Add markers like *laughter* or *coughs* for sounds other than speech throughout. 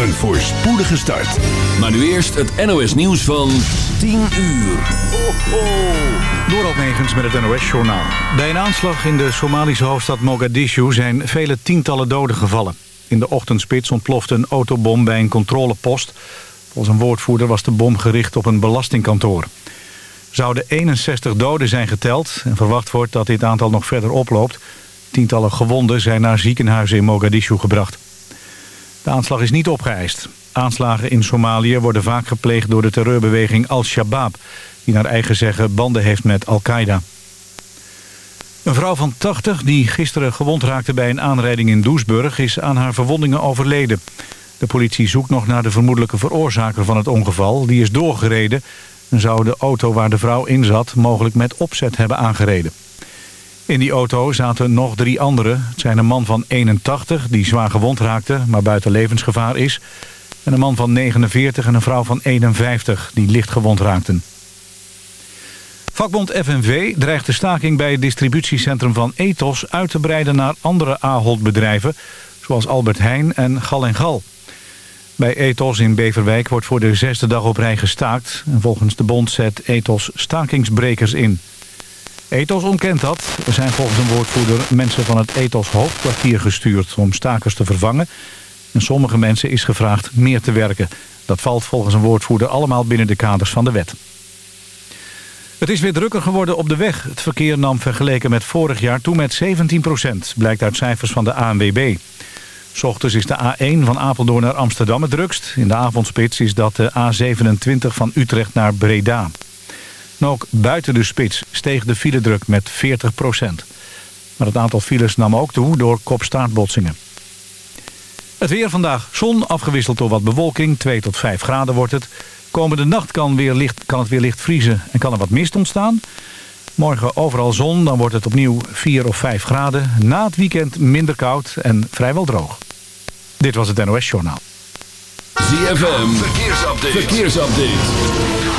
een voorspoedige start. Maar nu eerst het NOS nieuws van 10 uur. Ho, ho. Door met het NOS-journaal. Bij een aanslag in de Somalische hoofdstad Mogadishu zijn vele tientallen doden gevallen. In de ochtendspits ontplofte een autobom bij een controlepost. Volgens een woordvoerder was de bom gericht op een belastingkantoor. Zouden 61 doden zijn geteld en verwacht wordt dat dit aantal nog verder oploopt. Tientallen gewonden zijn naar ziekenhuizen in Mogadishu gebracht. De aanslag is niet opgeëist. Aanslagen in Somalië worden vaak gepleegd door de terreurbeweging Al-Shabaab... die naar eigen zeggen banden heeft met Al-Qaeda. Een vrouw van 80 die gisteren gewond raakte bij een aanrijding in Doesburg... is aan haar verwondingen overleden. De politie zoekt nog naar de vermoedelijke veroorzaker van het ongeval. Die is doorgereden en zou de auto waar de vrouw in zat... mogelijk met opzet hebben aangereden. In die auto zaten nog drie anderen. Het zijn een man van 81 die zwaar gewond raakte, maar buiten levensgevaar is. En een man van 49 en een vrouw van 51 die licht gewond raakten. Vakbond FNV dreigt de staking bij het distributiecentrum van Ethos uit te breiden naar andere Ahold-bedrijven, zoals Albert Heijn en Gal en Gal. Bij Ethos in Beverwijk wordt voor de zesde dag op rij gestaakt. En volgens de bond zet Ethos stakingsbrekers in. Ethos ontkent dat. Er zijn volgens een woordvoerder mensen van het Ethos hoofdkwartier gestuurd om stakers te vervangen. En sommige mensen is gevraagd meer te werken. Dat valt volgens een woordvoerder allemaal binnen de kaders van de wet. Het is weer drukker geworden op de weg. Het verkeer nam vergeleken met vorig jaar toe met 17% blijkt uit cijfers van de ANWB. S ochtends is de A1 van Apeldoorn naar Amsterdam het drukst. In de avondspits is dat de A27 van Utrecht naar Breda. Ook buiten de spits steeg de filedruk met 40% Maar het aantal files nam ook toe door kopstaartbotsingen. Het weer vandaag. Zon afgewisseld door wat bewolking. 2 tot 5 graden wordt het. Komende nacht kan, weer licht, kan het weer licht vriezen en kan er wat mist ontstaan. Morgen overal zon, dan wordt het opnieuw 4 of 5 graden. Na het weekend minder koud en vrijwel droog. Dit was het NOS Journaal. ZFM, verkeersupdate.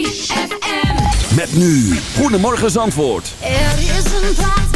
ZFM. Met nu, Goedemorgen Zandvoort. Er is een plaats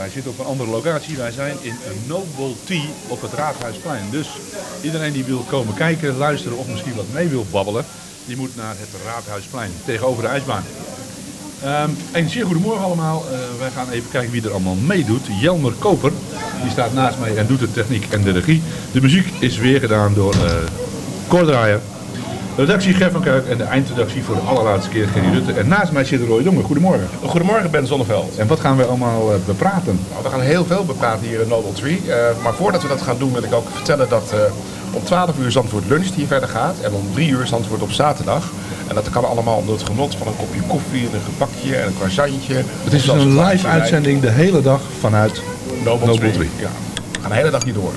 Wij zitten op een andere locatie. Wij zijn in Noble Tea op het Raadhuisplein. Dus iedereen die wil komen kijken, luisteren of misschien wat mee wil babbelen, die moet naar het Raadhuisplein tegenover de ijsbaan. Ehm, een zeer goedemorgen allemaal. Eh, wij gaan even kijken wie er allemaal meedoet. Jelmer Koper, die staat naast mij en doet de techniek en de regie. De muziek is weer gedaan door. De redactie Ger van Kuik en de eindredactie voor de allerlaatste keer Gerry Rutte. En naast mij zit Roy Dongen. Goedemorgen. Goedemorgen Ben Zonneveld. En wat gaan we allemaal eh, bepraten? Nou, we gaan heel veel bepraten hier in Noble Tree. Eh, maar voordat we dat gaan doen wil ik ook vertellen dat eh, om 12 uur Zandvoort Lunch hier verder gaat. En om 3 uur Zandvoort op zaterdag. En dat kan allemaal onder het genot van een kopje koffie en een gebakje en een croissantje. Het is een live uitzending de hele dag vanuit Noble, Noble Tree. Tree. Ja, we gaan de hele dag hier door.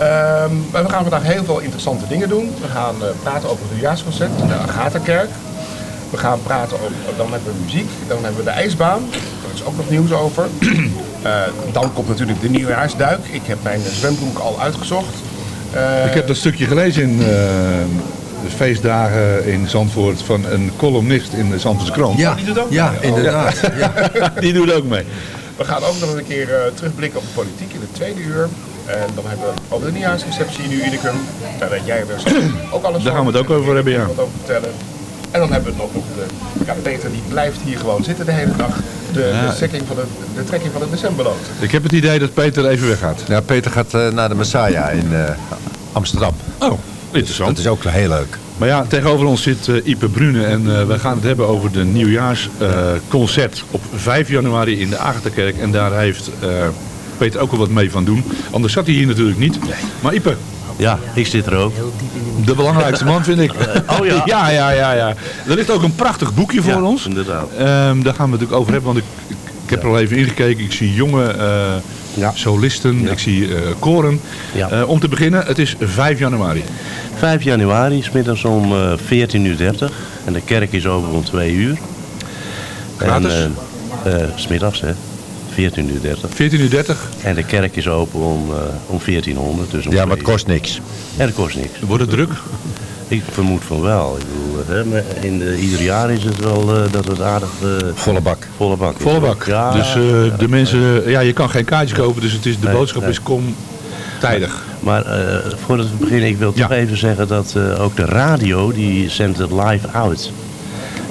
Ehm, maar we gaan vandaag heel veel interessante dingen doen. We gaan eh, praten over het nieuwjaarsconcert in de Agatha-kerk. We gaan praten over, dan hebben we muziek, dan hebben we de ijsbaan. Daar is ook nog nieuws over. *clears throat* Eh, dan komt natuurlijk de nieuwjaarsduik. Ik heb mijn zwembroek al uitgezocht. Eh, Ik heb dat stukje gelezen in de feestdagen in Zandvoort van een columnist in de Zandvoortse krant. Ja, die doet ook ja, mee. inderdaad. *laughs* Ja. die doet ook mee. We gaan ook nog een keer eh, terugblikken op de politiek in het tweede uur. En dan hebben we over de nieuwjaarsreceptie in Unicum. Daar weet jij ook alles Daar gaan we het ook over hebben, ja. Wat over vertellen. En dan hebben we het nog over de... Ja, Peter die blijft hier gewoon zitten de hele dag. De, Ja. de, van de, de trekking van het decemberlood. Ik heb het idee dat Peter even weggaat. Ja, Peter gaat eh, naar de Messiah in eh, Amsterdam. Oh, interessant. Dat is ook heel leuk. Maar ja, tegenover ons zit eh, Ipe Brune en eh, we gaan het hebben over de nieuwjaarsconcert op 5 januari in de Agatha-kerk. En daar heeft eh, Peter ook wel wat mee van doen. Anders zat hij hier natuurlijk niet. Maar Ipe. Ja, ik zit er ook. De belangrijkste man vind ik. *laughs* Oh ja? *laughs* ja, ja, ja, ja. Er ligt ook een prachtig boekje voor Ja, ons. inderdaad. Ehm, daar gaan we het natuurlijk over hebben, want ik, ik, heb er al even ingekeken. Ik zie jonge eh, solisten, ik zie eh, koren. Eh, om te beginnen, het is 5 januari. 5 januari, smiddags om eh 14.30 uur. En de kerk is open om 2 uur. Gratis? En, smiddags, hè. 14.30 uur. 14.30 uur. En de kerk is open om, eh, om 1400. Dus om Ja, maar het kost niks. Ja, dat kost niks. Wordt het druk? *laughs* Ik vermoed van wel. Ik bedoel, hè, maar in de, ieder jaar is het wel eh, dat het aardig... eh, volle bak. Volle bak. Volle bak. Ja, dus eh, de mensen, ja, je kan geen kaartjes kopen, dus het is, de Nee, boodschap nee. is kom tijdig. Maar eh, voordat we beginnen, ik wil toch even zeggen dat eh, ook de radio, die zendt het live uit.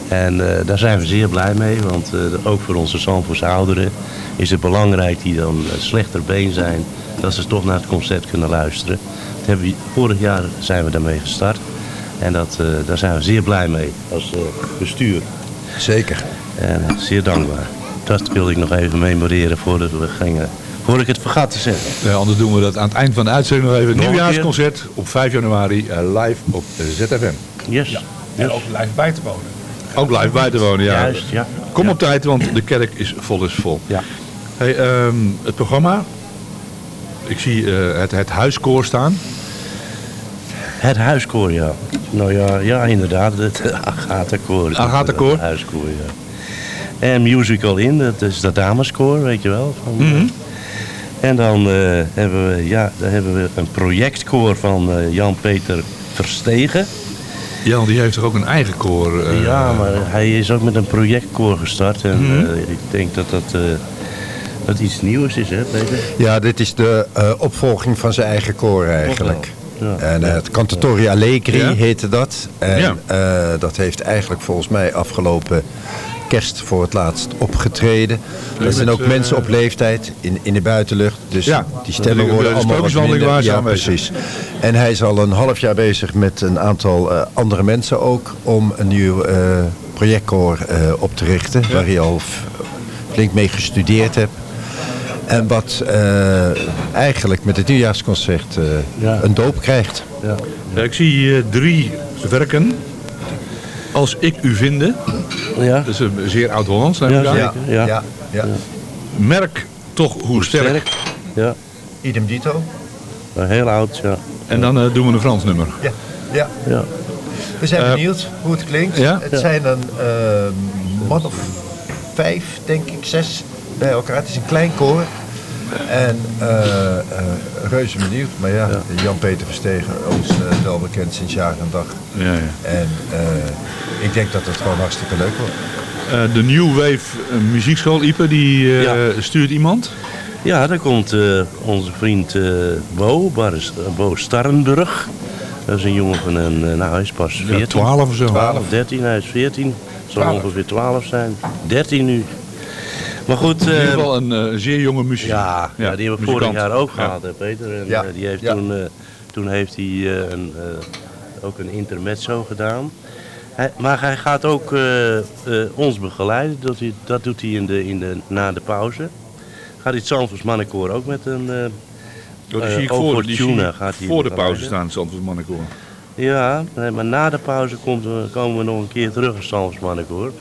En eh, daar zijn we zeer blij mee, want eh, ook voor onze Zandvoortse ouderen is het belangrijk die dan eh, slechter been zijn, dat ze toch naar het concert kunnen luisteren. Dat hebben we, vorig jaar zijn we daarmee gestart en dat, eh, daar zijn we zeer blij mee als eh, bestuur. Zeker. En zeer dankbaar. Dat wilde ik nog even memoreren voordat we gingen, voordat ik het vergat te zeggen. Ja, anders doen we dat aan het eind van de uitzending nog even. Een Nieuwjaarsconcert op 5 januari live op ZFM. Yes. En ook live bij te wonen. Ook live bij te wonen, ja. Juist, ja. Kom op tijd, want de kerk is vol is vol. Ja. Hey, ehm, het programma. Ik zie eh, het, het huiskoor staan. Het huiskoor, ja. Nou ja, ja inderdaad, het *laughs* Agatha-koor. Agatha-koor. Het huiskoor, ja. En Musical In, dat is dat dameskoor, weet je wel. Van, Mhm. En dan, eh, hebben we, ja, dan hebben we een projectkoor van eh, Jan-Peter Verstegen. Jan, die heeft toch ook een eigen koor? eh, ja, maar hij is ook met een projectkoor gestart. En Mhm. eh, ik denk dat dat, dat iets nieuws is, hè Peter? Ja, dit is de eh, opvolging van zijn eigen koor eigenlijk. Ja. En eh, het Cantatori Allegri Ja. heette dat. En Ja. eh, dat heeft eigenlijk volgens mij afgelopen kerst voor het laatst opgetreden. Er zijn ook mensen op leeftijd in, in de buitenlucht. Dus Ja, die stemmen worden de allemaal wat sprookjeswandeling minder. waar ze Ja, precies. En hij is al een half jaar bezig met een aantal eh, andere mensen ook... om een nieuw eh, projectkoor eh, op te richten. Waar hij al flink mee gestudeerd hebt. En wat eh, eigenlijk met het nieuwjaarsconcert eh, een doop krijgt. Ja. Ja, ik zie hier drie werken. Als ik u vinden. Ja. Dat is een zeer oud-Hollands. neem ik Ja, ja. ja, ja. Merk toch hoe, sterk. Ja. Idem dito. Heel oud, ja. En dan eh, doen we een Frans nummer. Ja. ja. Ja. We zijn Eh, benieuwd hoe het klinkt. ja? Het Ja. zijn een eh, man of vijf, denk ik, zes bij elkaar. Het is een klein koor. En eh, eh, reuze benieuwd. Maar ja, Jan-Peter Verstegen, ons eh, wel bekend sinds jaar en dag. Ja, ja. En eh, ik denk dat het gewoon hartstikke leuk wordt. Eh, de New Wave muziekschool, Ipe, die eh, Ja. stuurt iemand. Ja, daar komt eh, onze vriend eh, Bo, Boris, eh, Bo Starrenburg. Dat is een jongen van een, eh, nou hij is pas 14. 12 of zo. 12, 13, hij is 14. Zal 12. ongeveer 12 zijn. 13 nu. Maar goed. In ieder eh, geval een eh, zeer jonge muziek. Ja, ja, die hebben we vorig muzikant. jaar ook gehad, hè, Peter. En, Ja, eh, die heeft toen, eh, toen heeft hij een, ook een intermezzo gedaan. Hij, maar hij gaat ook ons begeleiden. Dat, hij, dat doet hij in de, in de, na de pauze. Gaat hij het Zandvoors Mannenkoor ook met een... Oh, die eh, zie ik voor, die zie Tuna ik gaat hij voor de pauze staan, Zandvoort Mannenkoor. Ja, maar na de pauze komen we nog een keer terug in Zandvoors Mannenkoor.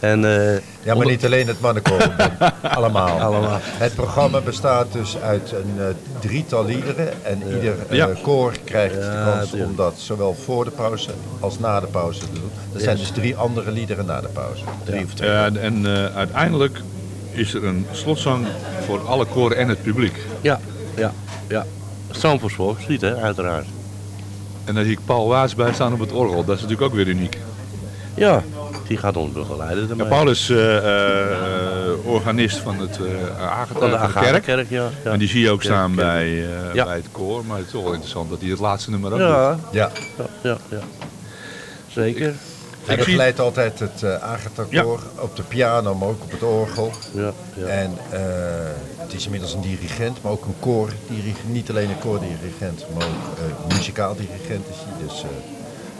En, eh, Ja, maar niet alleen het mannenkoor, *laughs* allemaal. Allemaal. Het programma bestaat dus uit een eh, drietal liederen en ieder eh, Ja. koor krijgt de kans om dat zowel voor de pauze als na de pauze te doen. Er zijn dus drie andere liederen na de pauze. Drie of twee. Ja, en eh, uiteindelijk is er een slotzang voor alle koren en het publiek. Ja, ja, ja. Zandvoors Volkslied, hè, uiteraard. En dan zie ik Paul Waas bij staan op het orgel. Dat is natuurlijk ook weer uniek. Ja, die gaat ons begeleiden. Ja, daarmee. Paul is eh, eh, organist van, het, eh Agatha- Van de van Agatha-kerk, ja, ja. En die zie je ook Ja, staan bij, eh, Ja. bij het koor. Maar het is toch wel interessant dat hij het laatste nummer ook Ja. doet. Ja. Ja, ja, ja. Zeker. Hij Ik begeleidt altijd het uh, Agatha-koor op de piano, maar ook op het orgel. Ja, ja. En eh, het is inmiddels een dirigent, maar ook een koordirigent. Niet alleen een koordirigent, maar ook eh, muzikaal dirigent is hij. Dus, eh,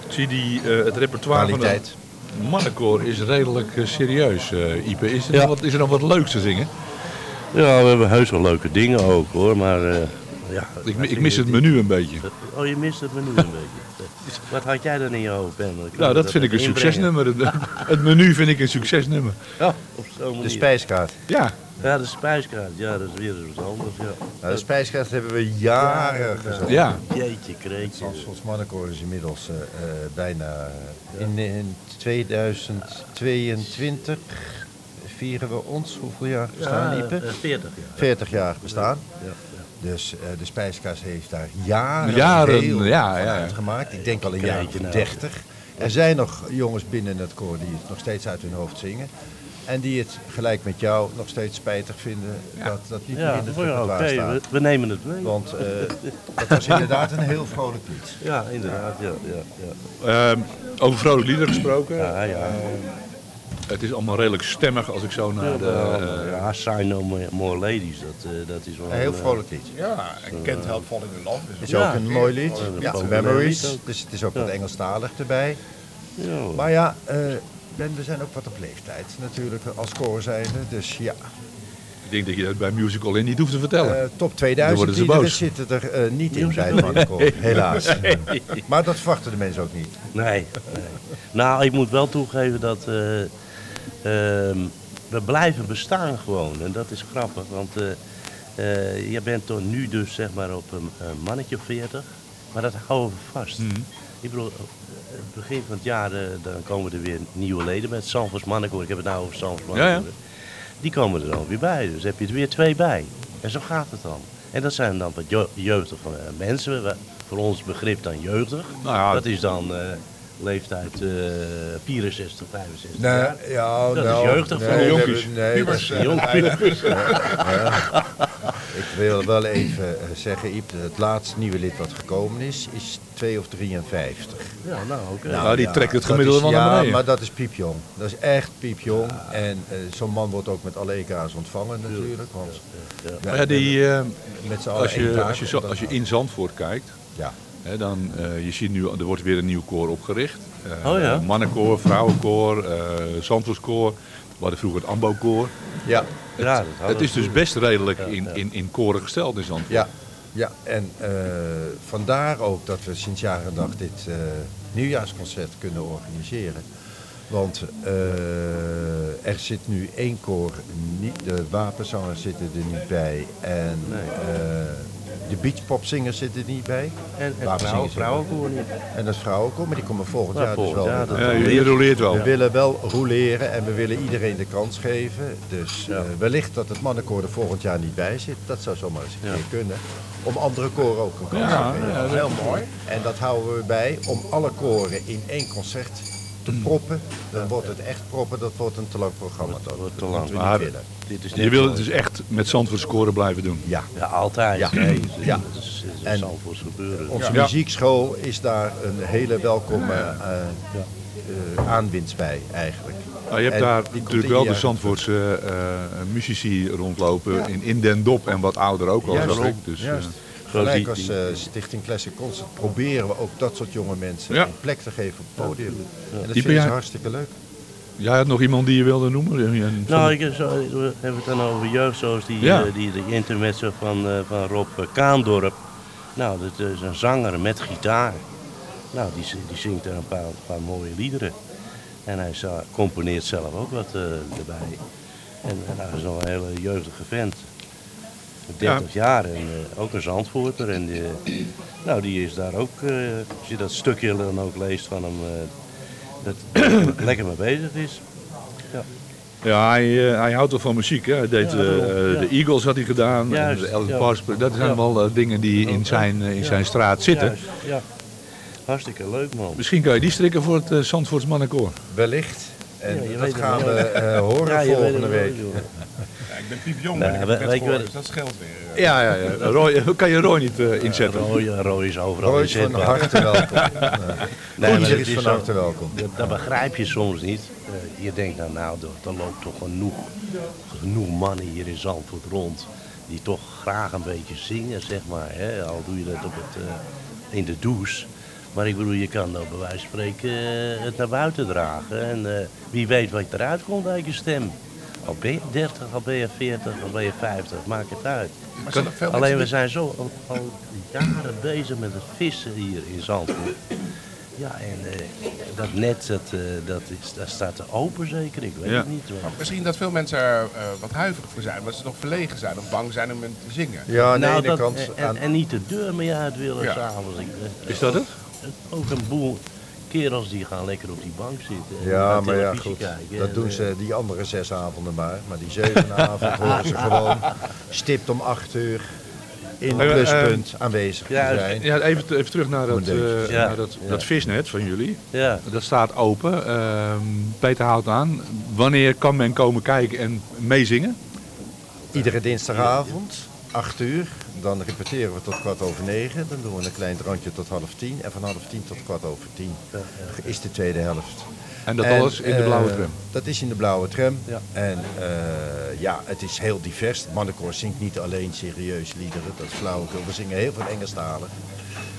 Ik zie die, eh, het repertoire Kwaliteit. van mannenkoor is redelijk eh, serieus, eh, Ipe. Is er, Ja. nog wat, is er nog wat leuks te zingen? Ja, we hebben heus wel leuke dingen ook hoor, maar eh, ja. Ik, ik mis het menu een beetje. Oh, je mist het menu een beetje. Wat had jij dan in je hoofd, Ben? Nou, dat vind ik een inbrengen. succesnummer. *laughs* Het, menu vind ik een succesnummer. Ja, op zo'n manier. de spijskaart. Ja. Ja, de spijskaart. Ja, dat is weer eens wat anders. Ja. Nou, de spijskaart hebben we jaren gezongen. Ja. Jeetje, kreetje. Ons mannenkoor is inmiddels eh, eh, bijna... In, in 2022 vieren we ons, hoeveel jaar bestaan, Ja, Ipe? eh, 40 jaar. 40 jaar bestaan. Ja, Dus eh, de spijskaas heeft daar jaren, Jaren, heel ja, van ja, ja. uitgemaakt. Ik denk al een jaar Krijg je of nou. 30. Er zijn nog jongens binnen het koor die het nog steeds uit hun hoofd zingen. En die het gelijk met jou nog steeds spijtig vinden dat dat niet Ja, meer in het ja, repertoire staat. we, we nemen het mee. Want eh, het was inderdaad een heel vrolijk lied. Ja, inderdaad. Ja, ja, ja. Ehm, over vrolijk liederen gesproken. Ja, ja. Het is allemaal redelijk stemmig als ik zo naar de... Ja, eh, ja, Sign No More- Ladies, dat, eh, dat is wel... Een heel eh, vrolijk lied. Ja, en Kent Help Falling in Love. is Dus ook een mooi lied. Ja, is Memories. Dus het is ook Ja. wat Engelstalig erbij. Maar ja, eh, Ben, we zijn ook wat op leeftijd natuurlijk als koor zijnde. Dus ja, denk dat je dat bij Musical in niet hoeft te vertellen. eh, top Dan 2000 worden ze liederen boos. zitten er eh, niet in bij mannenkoor, Nee. helaas. Nee. Maar dat verwachten de mensen ook niet. Nee, nee. Nou, ik moet wel toegeven dat eh, ehm, we blijven bestaan gewoon. En dat is grappig, want eh, eh, je bent toch nu dus zeg maar op een, een mannetje of 40. Maar dat houden we vast. Mhm. Ik bedoel, het begin van het jaar dan komen er weer nieuwe leden met Sanfors Mannenkoor. Ik heb het nou over Sanfors Ja, ja. Die komen er dan weer bij. Dus heb je er weer twee bij. En zo gaat het dan. En dat zijn dan wat je- jeugdige eh, mensen. Voor ons begrip dan jeugdig. Nou ja, dat is dan eh, leeftijd eh 64, 65 Nee, jaar. ja, dat nou, is jeugdig nee, voor hebben- nee, Pubers, eh, Jong, pubers. Ja. Ik wil wel even eh, zeggen, Iep, het laatste nieuwe lid wat gekomen is, is 2 of 53. Ja, nou oké. Nou, die trekt het gemiddelde wel naar Ja, maar dat is piepjong. Dat is echt piepjong. En eh, zo'n man wordt ook met alle EK's ontvangen natuurlijk. Want Maar ja, die, eh, met als, je, als, je zo- dat- als je in Zandvoort kijkt, Ja. Hè, dan uh, je ziet nu, er wordt weer een nieuw koor opgericht. Uh, Oh ja? Mannenkoor, vrouwenkoor, uh, Zandvoortskoor. We hadden vroeger het Ambo-koor. Ja. Het, Ja, dat hadden het is dus best redelijk Ja, in, ja. in, in koren gesteld in Zandvoort. Ja, ja. en eh, vandaar ook dat we sinds jaar en dag dit eh, nieuwjaarsconcert kunnen organiseren. Want eh, er zit nu één koor, niet, de wapenzangers zitten er niet bij en eh, de beachpopzingers zitten er niet bij. En het Wapenzingers vrouwen, vrouwenkoor niet. En het vrouwenkoor, maar die komen volgend Ja, jaar dus wel. dat- Ja, je, roleert wel. We willen wel roleren en we willen iedereen de kans geven. Dus Ja. eh, wellicht dat het mannenkoor er volgend jaar niet bij zit. Dat zou zomaar eens een Ja. keer kunnen. Om andere koren ook een kans Ja, te geven. ja, dat- Heel mooi. En dat houden we bij om alle koren in één concert te proppen, dan wordt het echt proppen, dat wordt een te lang programma. Dat te moeten we niet Maar willen. Dit is je wil het dus echt met Zandvoort scoren blijven doen. Ja. Ja, altijd. Ja. Nee, Ja. Dat is, dat is En Zandvoorts gebeuren. Onze Ja. muziekschool is daar een hele welkome eh, eh, aanwinst bij eigenlijk. Nou, je hebt En daar natuurlijk wel de Zandvoortse eh, muzici rondlopen. In, in Den Dop en wat ouder ook al. Juist. Dus, juist. Eh, Gelijk die- als die- eh, Stichting Classic Concert proberen we ook dat soort jonge mensen Ja. een plek te geven op het podium. En dat ze jij- hartstikke leuk. jij had nog iemand die je wilde noemen? Nou, ik, zo, we hebben het dan over jeugd zoals die, Ja. eh, die, die intermezzo van, eh, van Rob eh, Kaandorp. Nou, dat is een zanger met gitaar. Nou, die, die zingt er een paar, paar mooie liederen. En hij componeert zelf ook wat eh, erbij. En, en hij is nog een hele jeugdige vent. 30 jaar en eh, ook een Zandvoorter. En die, nou, die is daar ook, eh, als je dat stukje dan ook leest van hem, eh, dat *coughs* lekker mee bezig is. Ja. Ja, hij, eh, hij houdt wel van muziek. Hè? Hij deed, Ja, eh, daarom, eh, ja. de Eagles had hij gedaan. Juist, en Elvis. Dat zijn allemaal eh, dingen die in zijn, eh, in zijn straat zitten. Juist, ja. Hartstikke leuk man. Misschien kan je die strikken voor het uh, Zandvoorts mannenkoor. Wellicht. En dat gaan wel. we eh, *laughs* horen volgende wel, week. Ik ben piepjong, Nee, ik weet je dus dat scheelt weer. Ja, ja, ja. Roy, *laughs* kan je Roy niet eh, inzetten? Roy, Roy is overal Roy is van inzetbaar. harte welkom. *laughs* Nee, dat is van harte welkom. Dat, dat begrijp je soms niet. Eh, je denkt nou, nou, er, er loopt toch genoeg, genoeg mannen hier in Zandvoort rond. Die toch graag een beetje zingen, zeg maar. Hè? Al doe je dat op het, eh, in de douche. Maar ik bedoel, je kan nou bij wijze van spreken eh, het naar buiten dragen. En eh, wie weet wat eruit komt uit je stem. Al ben je 30, al ben je 40, al ben je 50, maakt het uit. Maar zullen veel Alleen we zijn zo al, al jaren bezig met het vissen hier in Zandvoort. Ja, en eh, dat net, dat, eh, dat, is, dat staat er open zeker, ik weet Ja. het niet. Maar Misschien dat veel mensen er eh, wat huiverig voor zijn, omdat ze nog verlegen zijn of bang zijn om te zingen. Ja, aan de Nou, ene dat- kant... en, aan- en niet de deur meer uit willen Ja. s'avonds. Is dat het? Ook een boel kerels die gaan lekker op die bank zitten. en Ja, maar ja, goed. kijken. Dat En, doen eh, ze die andere zes avonden maar. Maar die zevende *laughs* avond horen ze gewoon stipt om acht uur in Eh, eh, pluspunt aanwezig te juist. zijn. Ja, even, even terug naar dat, eh, Ja. naar dat, Ja. dat visnet van jullie. Ja. Dat staat open. Ehm, Peter houdt aan. Wanneer kan men komen kijken en meezingen? Iedere dinsdagavond, 8 uur. Dan repeteren we tot kwart over negen. Dan doen we een klein drankje tot half tien. En van half tien tot kwart over tien is de tweede helft. En dat alles in de eh, blauwe tram. Dat is in de blauwe tram. Ja. En eh, ja, het is heel divers. Het mannenkoor zingt niet alleen serieus liederen. Dat is flauwekul. We zingen heel veel Engelstalen.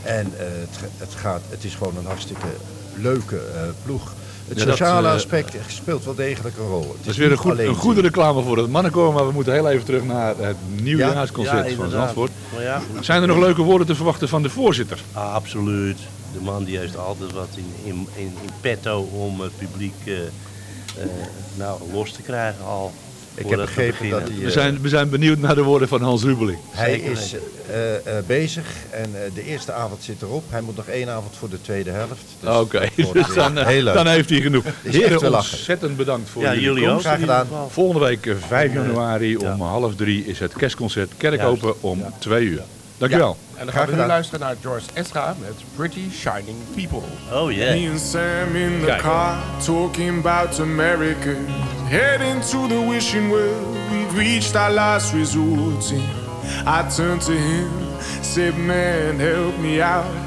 En eh, het, het, gaat, het is gewoon een hartstikke leuke eh, ploeg. Het Ja, dat, sociale eh, aspect speelt wel degelijk een rol. Het Dat is weer een, goed, een goede reclame voor het mannenkoor, maar we moeten heel even terug naar het nieuwjaarsconcert van inderdaad. Zandvoort. Maar ja, Zijn er nog leuke woorden te verwachten van de voorzitter? Ah, absoluut. De man die heeft altijd wat in, in, in, in petto om het publiek eh, eh, nou, los te krijgen al. Ik heb begrepen dat hij... We eh, zijn, we zijn benieuwd naar de woorden van Hans Rubeling. Hij Zeker is eh, eh, bezig en eh, de eerste avond zit erop. Hij moet nog één avond voor de tweede helft. Dus Oké, *laughs* dus dan, dan heeft hij genoeg. Heren, ontzettend bedankt voor Ja, jullie ook. Graag gedaan. Volgende week eh, 5 Ja. januari om Ja. half drie is het kerstconcert Kerk Juist. open om 2 uur. Dankjewel. En dan gaan we nu luisteren naar George Ezra met Pretty Shining People. Oh yeah. Me and Sam in the Kijk. car talking about America. Heading to the wishing well, we've reached our last resort. I turned to him, said, Man, help me out.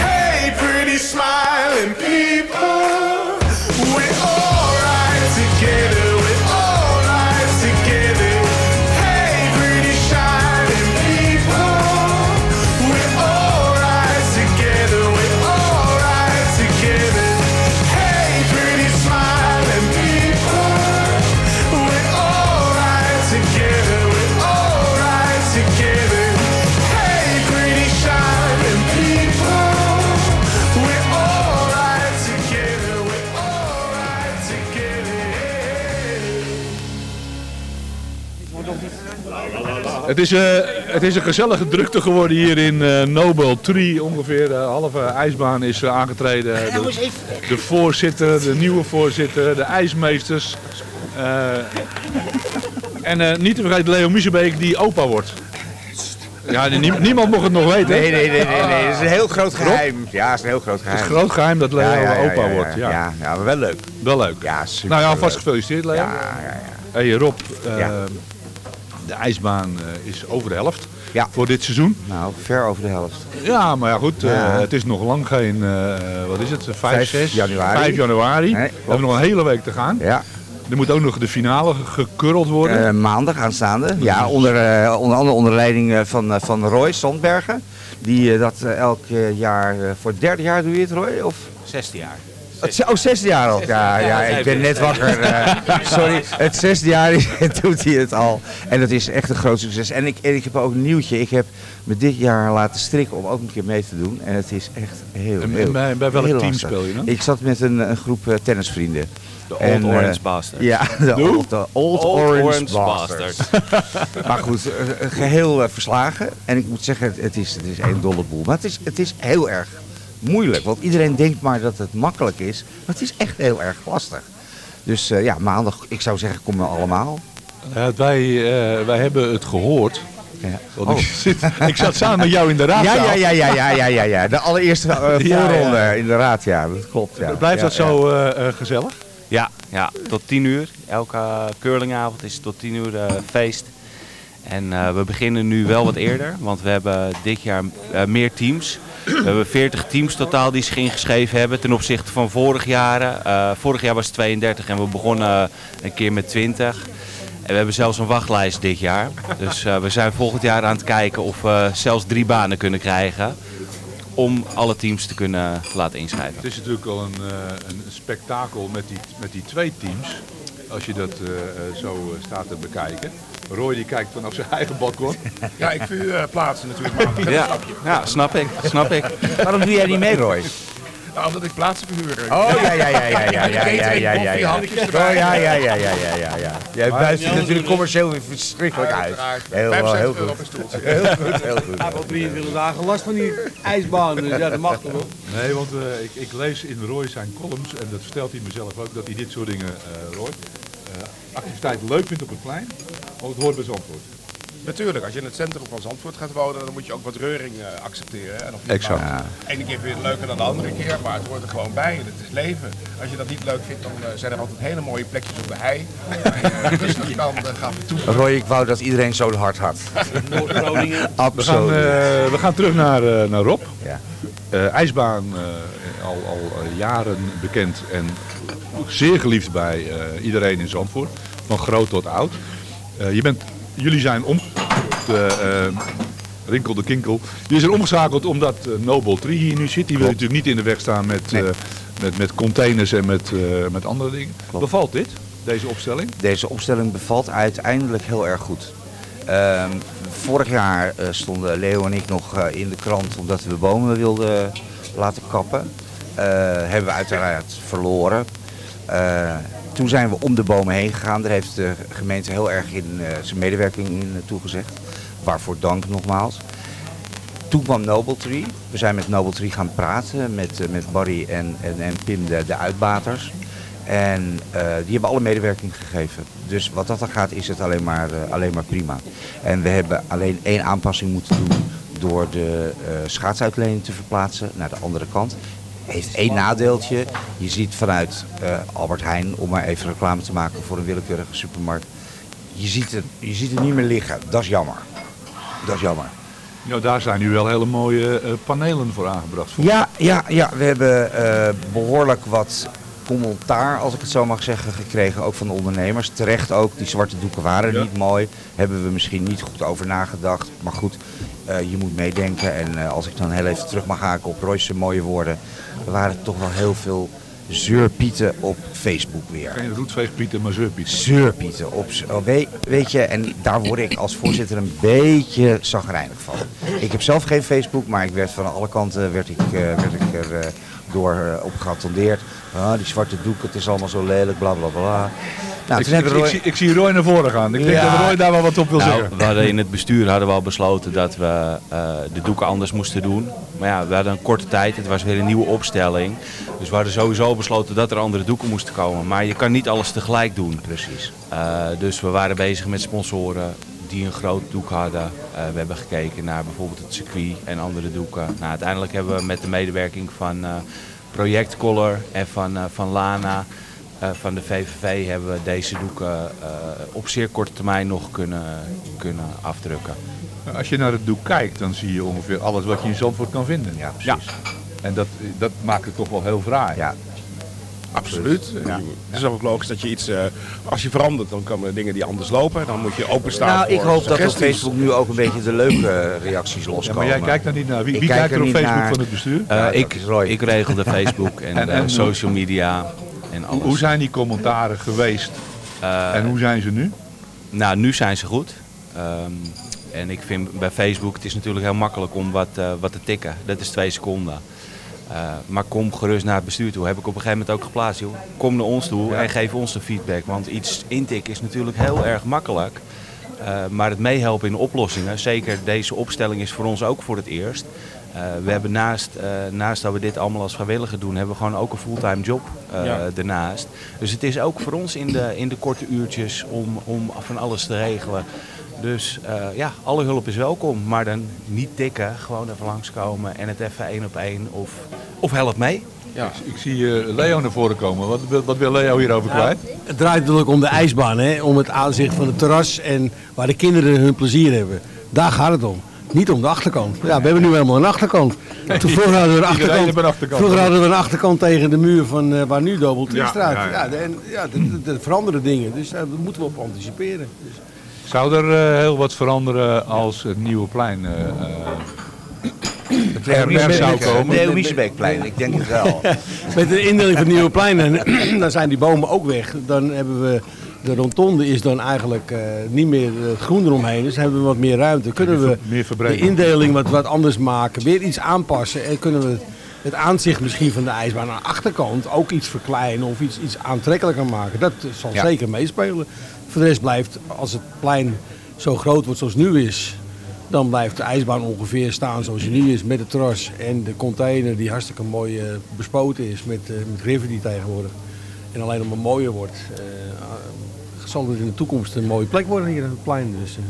Hey, pretty people, Het is, eh, het is een gezellige drukte geworden hier in eh Nobel Tree. Ongeveer de halve ijsbaan is eh, aangetreden. De, de voorzitter, de nieuwe voorzitter, de ijsmeesters. Eh, en eh, niet te vergeten Leo Musebeek die opa wordt. Ja, nie- niemand mocht het nog weten. Nee, nee, nee, nee, nee. Dat is een heel groot Rob? geheim. Ja, dat is een heel groot geheim. Het is een groot geheim dat Leo opa wordt. Ja. Ja, ja, maar wel leuk. Wel leuk. Ja, super. Nou ja, alvast gefeliciteerd Leo. Ja, ja, ja. Hey Rob, Ja. De ijsbaan eh, is over de helft Ja. voor dit seizoen. Nou, ver over de helft. Ja, maar ja goed, eh, het is nog lang geen, eh, wat is het, 5, Vijf 6 januari. 5 januari. Nee, we hebben nog een hele week te gaan. Ja. Er moet ook nog de finale ge- gekurreld worden. Eh, maandag aanstaande. Ja, onder, eh, onder andere onder leiding van, van Roy Sandbergen. Die dat elk jaar, eh, voor het derde jaar doe je het Roy? Of? 16 jaar. Oh, zesde jaar al. Ja, ja, ik ben net wakker. *laughs* eh, sorry, het zesde jaar is- *laughs* doet hij het al. En dat is echt een groot succes. En ik, en ik heb ook een nieuwtje. Ik heb me dit jaar laten strikken om ook een keer mee te doen. En het is echt heel, En heel bij- bij welk heel team lastig. speel je dan? Ik zat met een, een groep eh, tennisvrienden. De Old eh, Orange Bastards. Ja, *laughs* de Doe? Old, de old, Old Orange, Orange Bastards. maar goed, eh, geheel eh, verslagen. En ik moet zeggen, het- het is, het is een dolle boel. Maar het is, het is heel erg moeilijk. Want iedereen denkt maar dat het makkelijk is. Maar het is echt heel erg lastig. Dus eh, ja, maandag, ik zou zeggen, kom maar allemaal. Ja, wij, eh, wij hebben het gehoord. Ja. Want Oh. ik, zit, ik zat samen met jou in de raad. Ja, ja, ja, ja, ja, ja, ja, ja. De allereerste eh, *laughs* Ja, ja. voorronde in de raad, ja, dat klopt. Ja. Blijft Ja, dat ja. zo eh, eh, gezellig? Ja, ja, tot 10 uur. Elke eh, curlingavond is tot 10 uur eh, feest. En eh, we beginnen nu wel wat eerder, want we hebben dit jaar eh, meer teams. We hebben 40 teams totaal die zich ingeschreven hebben ten opzichte van vorig jaar. Eh, vorig jaar was het 32 en we begonnen een keer met 20. En we hebben zelfs een wachtlijst dit jaar. Dus eh, we zijn volgend jaar aan het kijken of we zelfs drie banen kunnen krijgen. Om alle teams te kunnen laten inschrijven. Het is natuurlijk al een, eh, een spektakel met die, met die twee teams. Als je dat eh, eh, zo eh, staat te bekijken. Roy die kijkt vanaf zijn eigen balkon. Ja, ik vind uh, plaatsen natuurlijk maandag. Ja, ja, snap ik, snap ik. Waarom doe jij niet mee, Roy? Nou, omdat ik plaatsen verhuren. Oh ja, ja, ja, ja, ja, ja, ja, ja, ja, ja, ja. Oh ja, ja, ja, ja, ja, ja, ja. Jij Maar- buist het natuurlijk commercieel verschrikkelijk uit. Heel, 75 heel goed. Heel goed, heel goed. Ik heb al 23 dagen last van die ijsbaan, dus ja, dat mag toch wel. Nee, want eh, ik, ik lees in Roy zijn columns, en dat vertelt hij mezelf ook, dat hij dit soort dingen, eh Roy, eh, activiteiten leuk vindt op het plein, maar het hoort bij Zandvoort. Natuurlijk, als je in het centrum van Zandvoort gaat wonen, dan moet je ook wat reuring eh, accepteren. En of niet Exact. Ja. De ene keer vind je het leuker dan de andere keer, maar het hoort er gewoon bij. Het is leven. Als je dat niet leuk vindt, dan eh, zijn er altijd hele mooie plekjes op de hei. Waar je rustig kan eh, gaan vertoeven. Roy, ik wou dat iedereen zo'n hart had. *laughs* We gaan, Absoluut. eh, we gaan terug naar, eh, naar Rob. Ja. Eh, ijsbaan, eh, al, al eh, jaren bekend en zeer geliefd bij eh, iedereen in Zandvoort. Van groot tot oud. Eh, je bent, jullie zijn om... De, eh, Rinkel de Kinkel. Jullie zijn omgeschakeld omdat Noble Tree hier nu zit. Die wil natuurlijk niet in de weg staan met, met, met containers en met, met andere dingen. Bevalt dit, deze opstelling? Deze opstelling bevalt uiteindelijk heel erg goed. Ehm, vorig jaar stonden Leo en ik nog in de krant omdat we bomen wilden laten kappen. Hebben we uiteraard verloren. Eh, toen zijn we om de bomen heen gegaan. Daar heeft de gemeente heel erg in eh, zijn medewerking in eh, toegezegd. Waarvoor dank nogmaals. Toen kwam Noble Tree. We zijn met Noble Tree gaan praten met, met Barry en, en, en Pim, de, de uitbaters. En die hebben alle medewerking gegeven. Dus wat dat dan gaat is het alleen maar, alleen maar prima. En we hebben alleen één aanpassing moeten doen door de eh schaatsuitlening te verplaatsen naar de andere kant. Heeft één nadeeltje. Je ziet vanuit eh, Albert Heijn, om maar even reclame te maken voor een willekeurige supermarkt. Je ziet het, je ziet het niet meer liggen. Dat is jammer. Dat is jammer. Ja, daar zijn nu wel hele mooie eh, panelen voor aangebracht. volgens Ja, ja, ja, we hebben eh, behoorlijk wat commentaar, als ik het zo mag zeggen, gekregen. Ook van de ondernemers. Terecht ook, die zwarte doeken waren Ja. niet mooi. Hebben we misschien niet goed over nagedacht. Maar goed, je moet meedenken. En als ik dan heel even terug mag haken op Roy's mooie woorden. Er waren toch wel heel veel zeurpieten op Facebook weer. Geen roetveegpieten, maar zeurpieten. Zeurpieten. Op, oh, weet, weet je, en daar word ik als voorzitter een beetje zagrijnig van. Ik heb zelf geen Facebook, maar ik werd van alle kanten werd ik, eh, werd ik er eh, door eh, op geattendeerd. Ah, die zwarte doek, het is allemaal zo lelijk, bla bla bla. Nou, ik, ik- Roy- ik zie, ik zie Roy naar voren gaan. Ik denk Ja. dat Roy daar wel wat op wil Nou, zeggen. we hadden in het bestuur hadden we al besloten dat we eh, de doeken anders moesten doen. Maar ja, we hadden een korte tijd. Het was weer een nieuwe opstelling. Dus we hadden sowieso besloten dat er andere doeken moesten komen. Maar je kan niet alles tegelijk doen. Precies. Eh, dus we waren bezig met sponsoren die een groot doek hadden. Eh, we hebben gekeken naar bijvoorbeeld het circuit en andere doeken. Nou, uiteindelijk hebben we met de medewerking van eh Project Color en van, van Lana... eh, van de VVV hebben we deze doeken eh, op zeer korte termijn nog kunnen, kunnen afdrukken. Als je naar het doek kijkt, dan zie je ongeveer alles wat je in Zandvoort kan vinden. Ja, precies. En dat, dat maakt het toch wel heel fraai. Ja. Absoluut. Ja. Het is ook logisch dat je iets, eh, als je verandert, dan komen dingen die anders lopen. Dan moet je openstaan Nou, ik hoop dat op. Facebook nu ook een beetje de leuke reacties Ja, loskomen. maar jij kijkt daar niet naar. Wie, wie kijk kijkt er op Facebook naar- van het bestuur? Eh, Ja, ik, ik regelde Facebook en, En- eh, en- social media en alles. Hoe zijn die commentaren geweest Eh, en hoe zijn ze nu? Nou, nu zijn ze goed. Ehm, en ik vind bij Facebook, het is natuurlijk heel makkelijk om wat, eh, wat te tikken. Dat is twee seconden. Eh, maar kom gerust naar het bestuur toe. Heb ik op een gegeven moment ook geplaatst. Joh. Kom naar ons toe en geef ons de feedback. Want iets intikken is natuurlijk heel erg makkelijk. Maar het meehelpen in oplossingen, zeker deze opstelling is voor ons ook voor het eerst. Eh, we hebben naast, eh, naast dat we dit allemaal als vrijwilliger doen, hebben we gewoon ook een fulltime job eh, Ja. ernaast. Dus het is ook voor ons in de, in de korte uurtjes om, om van alles te regelen. Dus eh, ja, alle hulp is welkom. Maar dan niet tikken, gewoon even langskomen en het even één op één. Of, of help mee. Ja. Ik zie eh, Leo naar voren komen. Wat, wil- wat wil Leo hierover kwijt? Het draait natuurlijk om de ijsbaan, hè? om het aanzicht van het terras en waar de kinderen hun plezier hebben. Daar gaat het om. Niet om de achterkant. Ja, we hebben nu helemaal een achterkant. Toen vroeger hadden we een *laughs* achterkant, heeft een achterkant. Vroeger hadden we een achterkant tegen de muur van eh, waar nu Tree Ja, staat. ja, Ja, ja. en, de veranderen dingen. Dus daar moeten we op anticiperen. Dus, Zou er eh, heel wat veranderen als het nieuwe plein eh, eh, *coughs* er, er zou komen? Leo Miesebeekplein, ik denk het wel. Met de indeling van Nieuwe Plein, en *coughs* dan zijn die bomen ook weg. Dan hebben we, de rondonde is dan eigenlijk eh, niet meer het groen eromheen. Dus hebben we wat meer ruimte. Kunnen we de indeling wat, wat anders maken, weer iets aanpassen. En kunnen we het aanzicht misschien van de ijsbaan aan de achterkant ook iets verkleinen of iets, iets aantrekkelijker maken. Dat zal Ja. zeker meespelen. Voor de rest blijft, als het plein zo groot wordt zoals nu is, dan blijft de ijsbaan ongeveer staan zoals hij nu is met het terras en de container die hartstikke mooi eh, bespoten is met, eh met Gravity tegenwoordig. En alleen omdat het mooier wordt, eh, zal het in de toekomst een mooie plek worden hier op het plein. Dus, eh,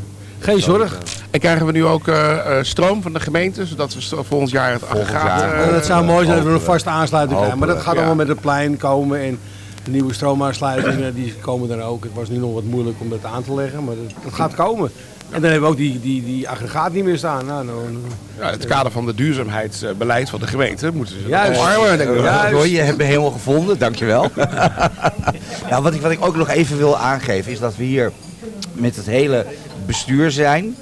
Geen zorg. En krijgen we nu ook eh, eh, stroom van de gemeente, zodat we volgend jaar het aggregaat... Ja, eh, het zou mooi zijn dat we een vaste aansluiting krijgen. Maar dat gaat allemaal met het plein komen. En de nieuwe stroomaansluitingen die komen dan ook. Het was nu nog wat moeilijk om dat aan te leggen. Maar dat, dat gaat komen. En dan hebben we ook die, die, die aggregaat niet meer staan. Nou, dan, Ja, in het kader van het duurzaamheidsbeleid van de gemeente moeten ze dat Juist. omarmen. denk ik. Ja, hoor, je hebt me helemaal gevonden, dankjewel. *laughs* ja, wat, ik, wat ik ook nog even wil aangeven is dat we hier met het hele bestuur zijn.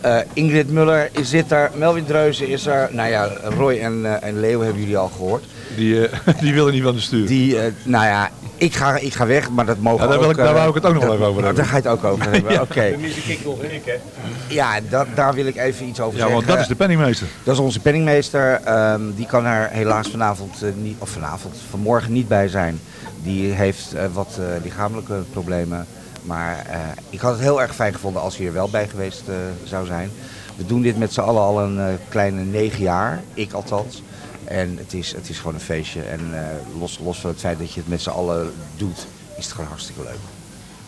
Eh, Ingrid Muller is- zit daar, Melvin Dreuzen is er. Nou ja, Roy en, eh, en Leo hebben jullie al gehoord. Die, eh, *laughs* die willen niet van de stuur. Die, eh, nou ja, ik ga, ik ga weg, maar dat mogen Ja, daar ook... wil ik- daar eh, wou ik het ook nog wel even over hebben. Daar ga je het ook over *laughs* hebben, Ja. oké. Mis ik nog, ik hè. Ja, dat, daar wil ik even iets over Ja, zeggen. want dat is de penningmeester. Dat is onze penningmeester. Ehm, die kan er helaas vanavond, eh, niet, of vanavond, vanmorgen niet bij zijn. Die heeft eh, wat eh, lichamelijke problemen. Maar eh, ik had het heel erg fijn gevonden als hij er wel bij geweest zou zijn. We doen dit met z'n allen al een kleine negen jaar. Ik althans. En het is, het is gewoon een feestje. En eh, los, los van het feit dat je het met z'n allen doet, is het gewoon hartstikke leuk.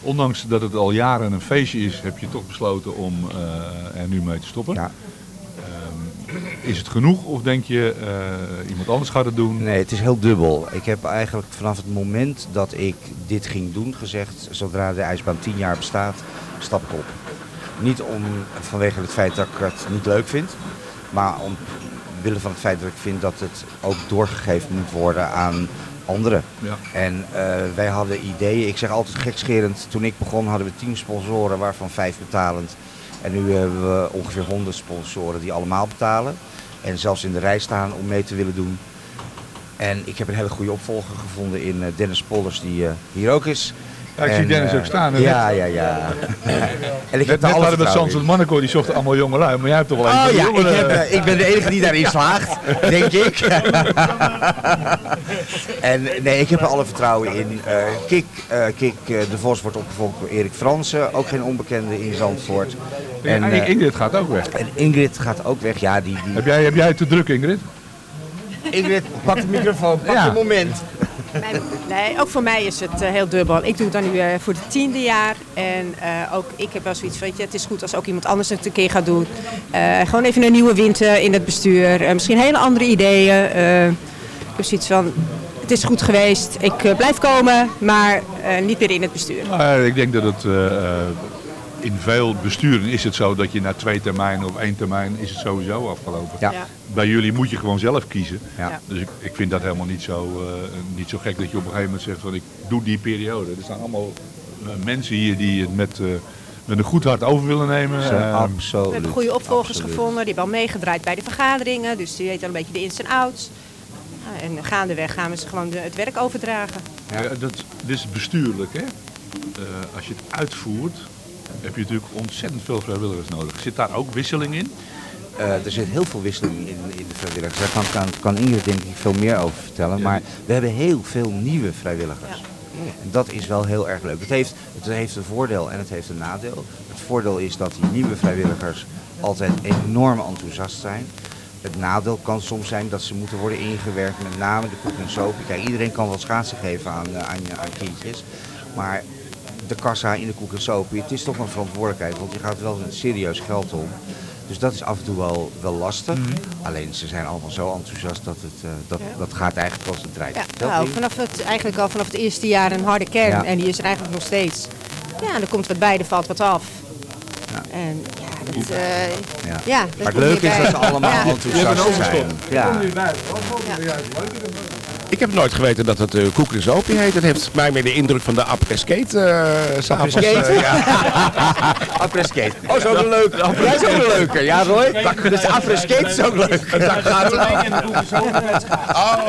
Ondanks dat het al jaren een feestje is, heb je toch besloten om eh, er nu mee te stoppen. Ja. Ehm, is het genoeg of denk je eh, iemand anders gaat het doen? Nee, het is heel dubbel. Ik heb eigenlijk vanaf het moment dat ik dit ging doen gezegd, zodra de ijsbaan 10 jaar bestaat, stap ik op. Niet om, vanwege het feit dat ik het niet leuk vind, maar omwille van het feit dat ik vind dat het ook doorgegeven moet worden aan anderen. Ja. En eh, wij hadden ideeën, ik zeg altijd gekscherend, toen ik begon hadden we 10 sponsoren, waarvan 5 betalend. En nu hebben we ongeveer 100 sponsoren die allemaal betalen. En zelfs in de rij staan om mee te willen doen. En ik heb een hele goede opvolger gevonden in eh, Dennis Pollers, die eh, hier ook is. Ja, ik zie En, Dennis eh, ook staan, hè, Ja, ja, ja. *laughs* en Net, ik heb hadden we met Sans en Monaco, die zochten allemaal jongelui. Maar jij hebt toch wel een Oh ja, ik, jongeren- heb, eh, ik ben de enige die daarin slaagt, *laughs* denk ik. *laughs* en nee, ik heb er alle vertrouwen in. Eh, Kik, eh, Kik eh, de Vos wordt opgevolgd door Erik Fransen, ook geen onbekende in Zandvoort. En, eh, Ingrid gaat ook weg. en Ingrid gaat ook weg. Ja, die, die... Heb, jij, heb jij het te druk, Ingrid? Ingrid, pak de microfoon, pak Ja. je moment. Nee, ook voor mij is het eh, heel dubbel. Ik doe het dan nu eh, voor het tiende jaar. En eh, ook ik heb wel zoiets van, het is goed als ook iemand anders het een keer gaat doen. Gewoon even een nieuwe wind in het bestuur. Misschien hele andere ideeën. Eh, ik heb van, het is goed geweest. Ik blijf komen, maar niet meer in het bestuur. Ik denk dat het in veel besturen is het zo dat je na twee termijnen of één termijn is het sowieso afgelopen. Ja. Ja. Bij jullie moet je gewoon zelf kiezen. Ja. Dus ik, ik vind dat helemaal niet zo, eh, niet zo gek dat je op een gegeven moment zegt van ik doe die periode. Er staan allemaal eh, mensen hier die het met, eh, met een goed hart over willen nemen. Zo, absoluut. We hebben goede opvolgers absoluut. gevonden. Die hebben al meegedraaid bij de vergaderingen. Dus die weten al een beetje de ins en outs. Ja, en gaandeweg gaan we ze gewoon de- het werk overdragen. Ja. dat, dit is bestuurlijk, hè? Eh, als je het uitvoert, heb je natuurlijk ontzettend veel vrijwilligers nodig. Zit daar ook wisseling in? Eh, er zit heel veel wisseling in, in de vrijwilligers. Daar kan, kan, kan Ingrid denk ik veel meer over vertellen. Maar we hebben heel veel nieuwe vrijwilligers. En dat is wel heel erg leuk. Het heeft, het heeft een voordeel en het heeft een nadeel. Het voordeel is dat die nieuwe vrijwilligers altijd enorm enthousiast zijn. Het nadeel kan soms zijn dat ze moeten worden ingewerkt, met name de koek en soep. Kijk, iedereen kan wel schaatsen geven aan, eh, aan, aan kindjes. Maar de kassa in de koek en het is toch een verantwoordelijkheid, want je gaat wel met serieus geld om. Dus dat is af en toe wel, wel lastig. Alleen ze zijn allemaal zo enthousiast dat het eh, dat, Ja. dat gaat eigenlijk als het draait. Ja, nou, vanaf het, eigenlijk al vanaf het eerste jaar een harde kern. Ja. En die is er eigenlijk nog steeds. Ja, er komt wat bij, er valt wat af. En ja, dat, eh, Ja. ja, Maar het leuke is dat ze allemaal Ja. enthousiast zijn. Ja. Ik heb nooit geweten dat het uh, Koek en Zopie heet. Dat heeft mij meer de indruk van de après-skate uh, s'avonds. Après-skate? Uh, ja. *laughs* Oh, is ook een leuke. Jij is ook een leuke. Ja, Roy? Dus après-skate is ook leuk. Daar gaat het Oh,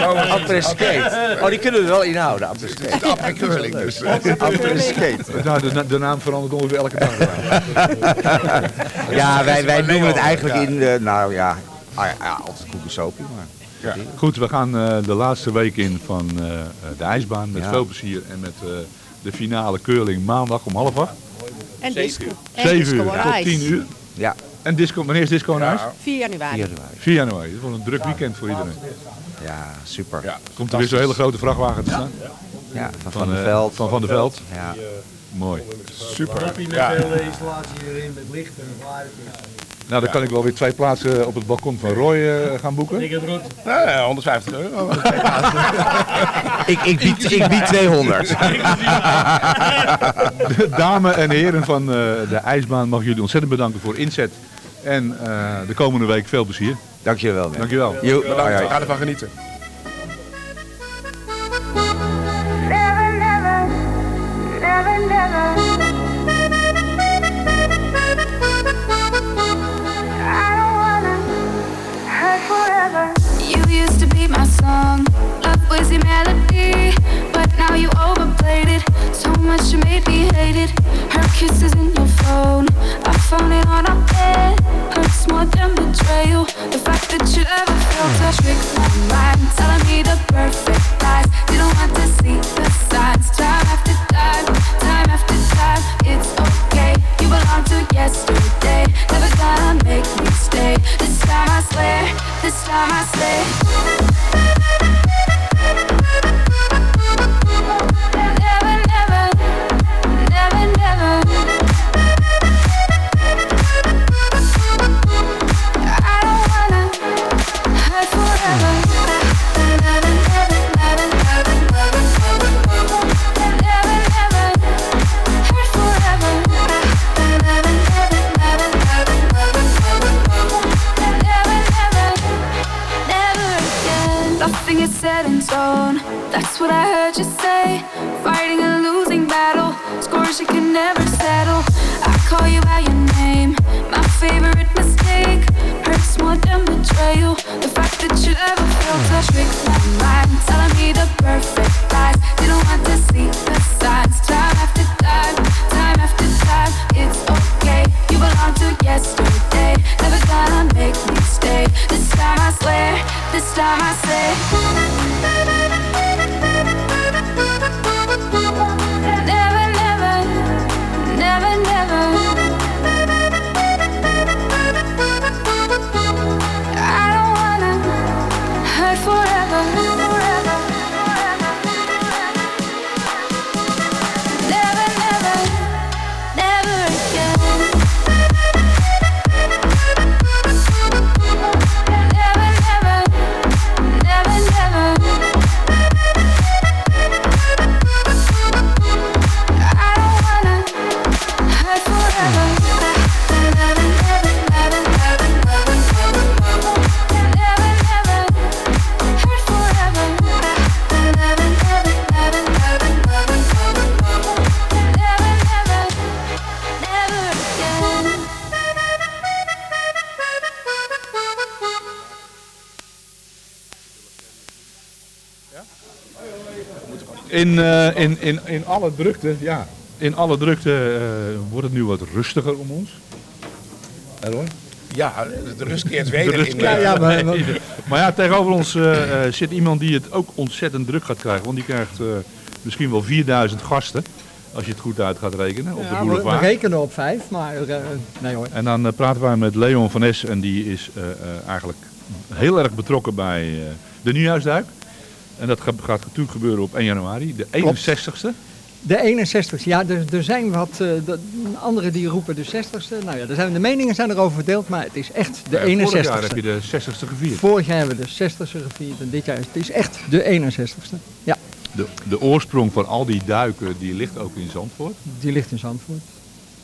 zo. Après-skate. Oh, die kunnen we wel inhouden. Après-skate. Après-curling dus. Après-skate. Nou, de, na- de naam verandert ongeveer elke dag. Ja, *laughs* wij, wij noemen het eigenlijk in de, nou ja, ah, ja, altijd koek en maar... Ja. Goed, we gaan eh, de laatste week in van eh, de ijsbaan met Ja. veel plezier en met eh, de finale curling maandag om half acht. En disco. En 7 disco uur tot ice. 10 uur. Ja. En disco, wanneer is disco in huis? 4 januari. 4 januari. Dat wordt een druk weekend voor iedereen. Ja, super. Komt er weer zo'n hele grote vrachtwagen te staan? Ja, van Van der eh, Veld. Van Van der Veld. Ja. Mooi. Super. Toppie met Ja. veel installatie erin, met licht en geluid. Nou, dan kan ik wel weer twee plaatsen op het balkon van Roy eh, gaan boeken. Ik heb rood. Ja, 150 euro. *laughs* Ik, ik, bied, ik bied 200. *laughs* De dames en heren van eh, de ijsbaan mag jullie ontzettend bedanken voor inzet. En eh, de komende week veel plezier. Dankjewel. man. Dankjewel. Jo, Bedankt, hoi, hoi. ga ervan genieten. Much you made me hate it. Her kisses in your phone, I found it on our bed. Hurts more than betrayal. The fact that you ever felt a trick my mind, telling me the perfect lies. Didn't want to see the signs. Time after time, time after time, it's okay. You belong to yesterday. Never gonna make me stay. This time I swear, this time I say. Set in stone. That's what I heard you say. Fighting a losing battle, scores you can never settle. I call you by your name, my favorite mistake. Hurts more than betrayal. The fact that you ever felt a trick my mind, telling me the perfect lies. Didn't want to see the signs. Time after time, Belong to yesterday. Never gonna make me stay. This time I swear, this time I say. In, eh, in, in, in alle drukte, ja, in alle drukte eh, wordt het nu wat rustiger om ons. Ja, de rust keert De weder rust in. eh, ja, maar, maar ja, tegenover ons eh, zit iemand die het ook ontzettend druk gaat krijgen. Want die krijgt eh, misschien wel 4000 gasten, als je het goed uit gaat rekenen, op de Ja, we, boulevard. we rekenen op vijf, maar eh, nee hoor. En dan praten wij met Leon van Es en die is eh, eh, eigenlijk heel erg betrokken bij eh, de nieuwjaarsduik. En dat ga- gaat natuurlijk gebeuren op 1 januari, de 61ste. De 61ste, ja, er, er zijn wat eh, de, anderen die roepen de 60ste. Nou ja, er zijn, de meningen zijn erover verdeeld, maar het is echt de Ja, 61ste. Vorig jaar heb je de 60ste gevierd. Vorig jaar hebben we de 60ste gevierd en dit jaar is het is echt de 61ste. Ja, De, de oorsprong van al die duiken die ligt ook in Zandvoort. die ligt in Zandvoort.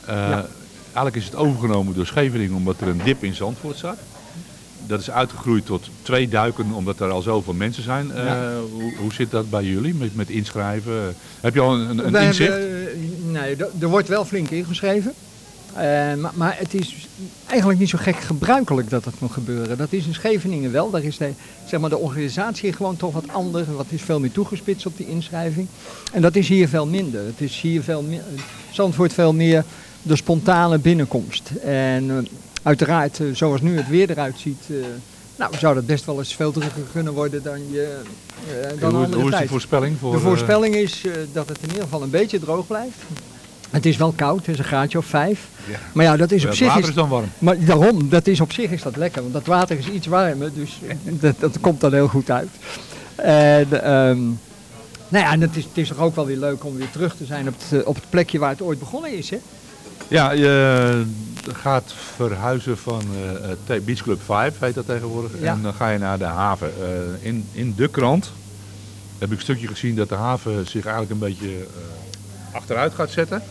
Ja. Eigenlijk is het overgenomen door Scheveningen omdat er een dip in Zandvoort zat. Dat is uitgegroeid tot twee duiken omdat er al zoveel mensen zijn. Eh, Ja. hoe, hoe zit dat bij jullie met, met inschrijven? Heb je al een, een inzicht? hebben, eh, nee, er- wordt wel flink ingeschreven. Eh, maar, maar het is eigenlijk niet zo gek gebruikelijk dat het moet gebeuren. Dat is in Scheveningen wel. Daar is de, zeg maar, de organisatie gewoon toch wat anders. Wat is veel meer toegespitst op die inschrijving. En dat is hier veel minder. Het is hier veel meer, Zandvoort veel meer de spontane binnenkomst. En uiteraard, eh, zoals nu het weer eruit ziet... eh, nou, zou dat best wel eens veel drukker kunnen worden dan je eh, dan hoe, is de voorspelling? Voor, de voorspelling is dat het in ieder geval een beetje droog blijft. Het is wel koud, het is een graadje of vijf. Ja. Maar ja, dat is op het zich... water is dan warm. Maar daarom, dat is op zich is dat lekker. Want dat water is iets warmer, dus *laughs* dat, dat komt dan heel goed uit. En, ehm, nou ja, en het is, het is toch ook wel weer leuk om weer terug te zijn op het, op het plekje waar het ooit begonnen is, hè? Ja, je gaat verhuizen van eh, Beach Club 5, heet dat tegenwoordig. Ja. En dan ga je naar de haven. Eh, in, in de krant heb ik een stukje gezien dat de haven zich eigenlijk een beetje achteruit gaat zetten.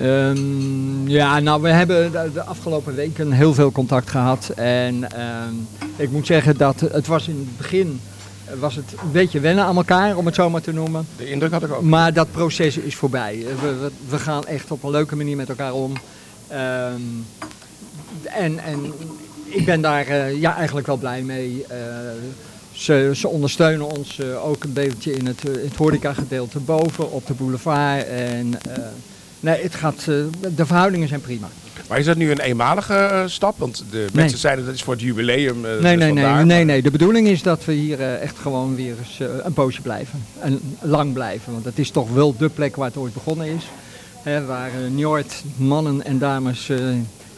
Ehm, ja, nou, we hebben de, de afgelopen weken heel veel contact gehad. En ehm, ik moet zeggen dat het was in het begin was het een beetje wennen aan elkaar, om het zo maar te noemen. De indruk had ik ook. Maar dat proces is voorbij. We, we, gaan echt op een leuke manier met elkaar om. Ehm, en, en ik ben daar eh, ja, eigenlijk wel blij mee. Eh, ze, ze ondersteunen ons eh, ook een beetje in het, het horecagedeelte boven op de boulevard. En nee, het gaat, de verhoudingen zijn prima. Maar is dat nu een eenmalige eh, stap? Want de mensen zeiden dat is voor het jubileum. eh, Nee, dus nee, nee, vandaar. nee, nee. De bedoeling is dat we hier eh, echt gewoon weer eens een poosje blijven. En lang blijven. Want het is toch wel de plek waar het ooit begonnen is. Hè, waar Njord, mannen en dames eh,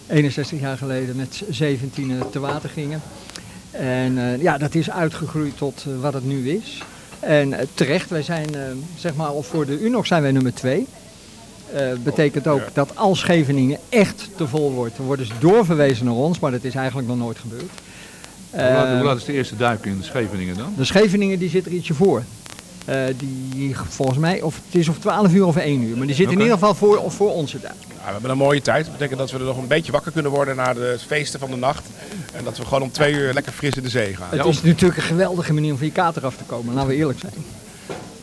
61 jaar geleden met 17 te water gingen. En ja, dat is uitgegroeid tot wat het nu is. En terecht, wij zijn, zeg maar, al voor de UNOX zijn wij nummer 2. Betekent ook dat als Scheveningen echt te vol wordt, dan worden ze doorverwezen naar ons, maar dat is eigenlijk nog nooit gebeurd. hoe, laat, Eh, hoe laat is de eerste duik in de Scheveningen dan? de Scheveningen die zit er ietsje voor. Eh, die volgens mij, of het is of 12 uur of 1 uur, maar die zit in ieder geval voor, of voor onze duik. Ja, we hebben een mooie tijd. Dat betekent dat we er nog een beetje wakker kunnen worden na de feesten van de nacht. En dat we gewoon om twee uur lekker fris in de zee gaan. Het is natuurlijk een geweldige manier om van je kater af te komen, laten we eerlijk zijn.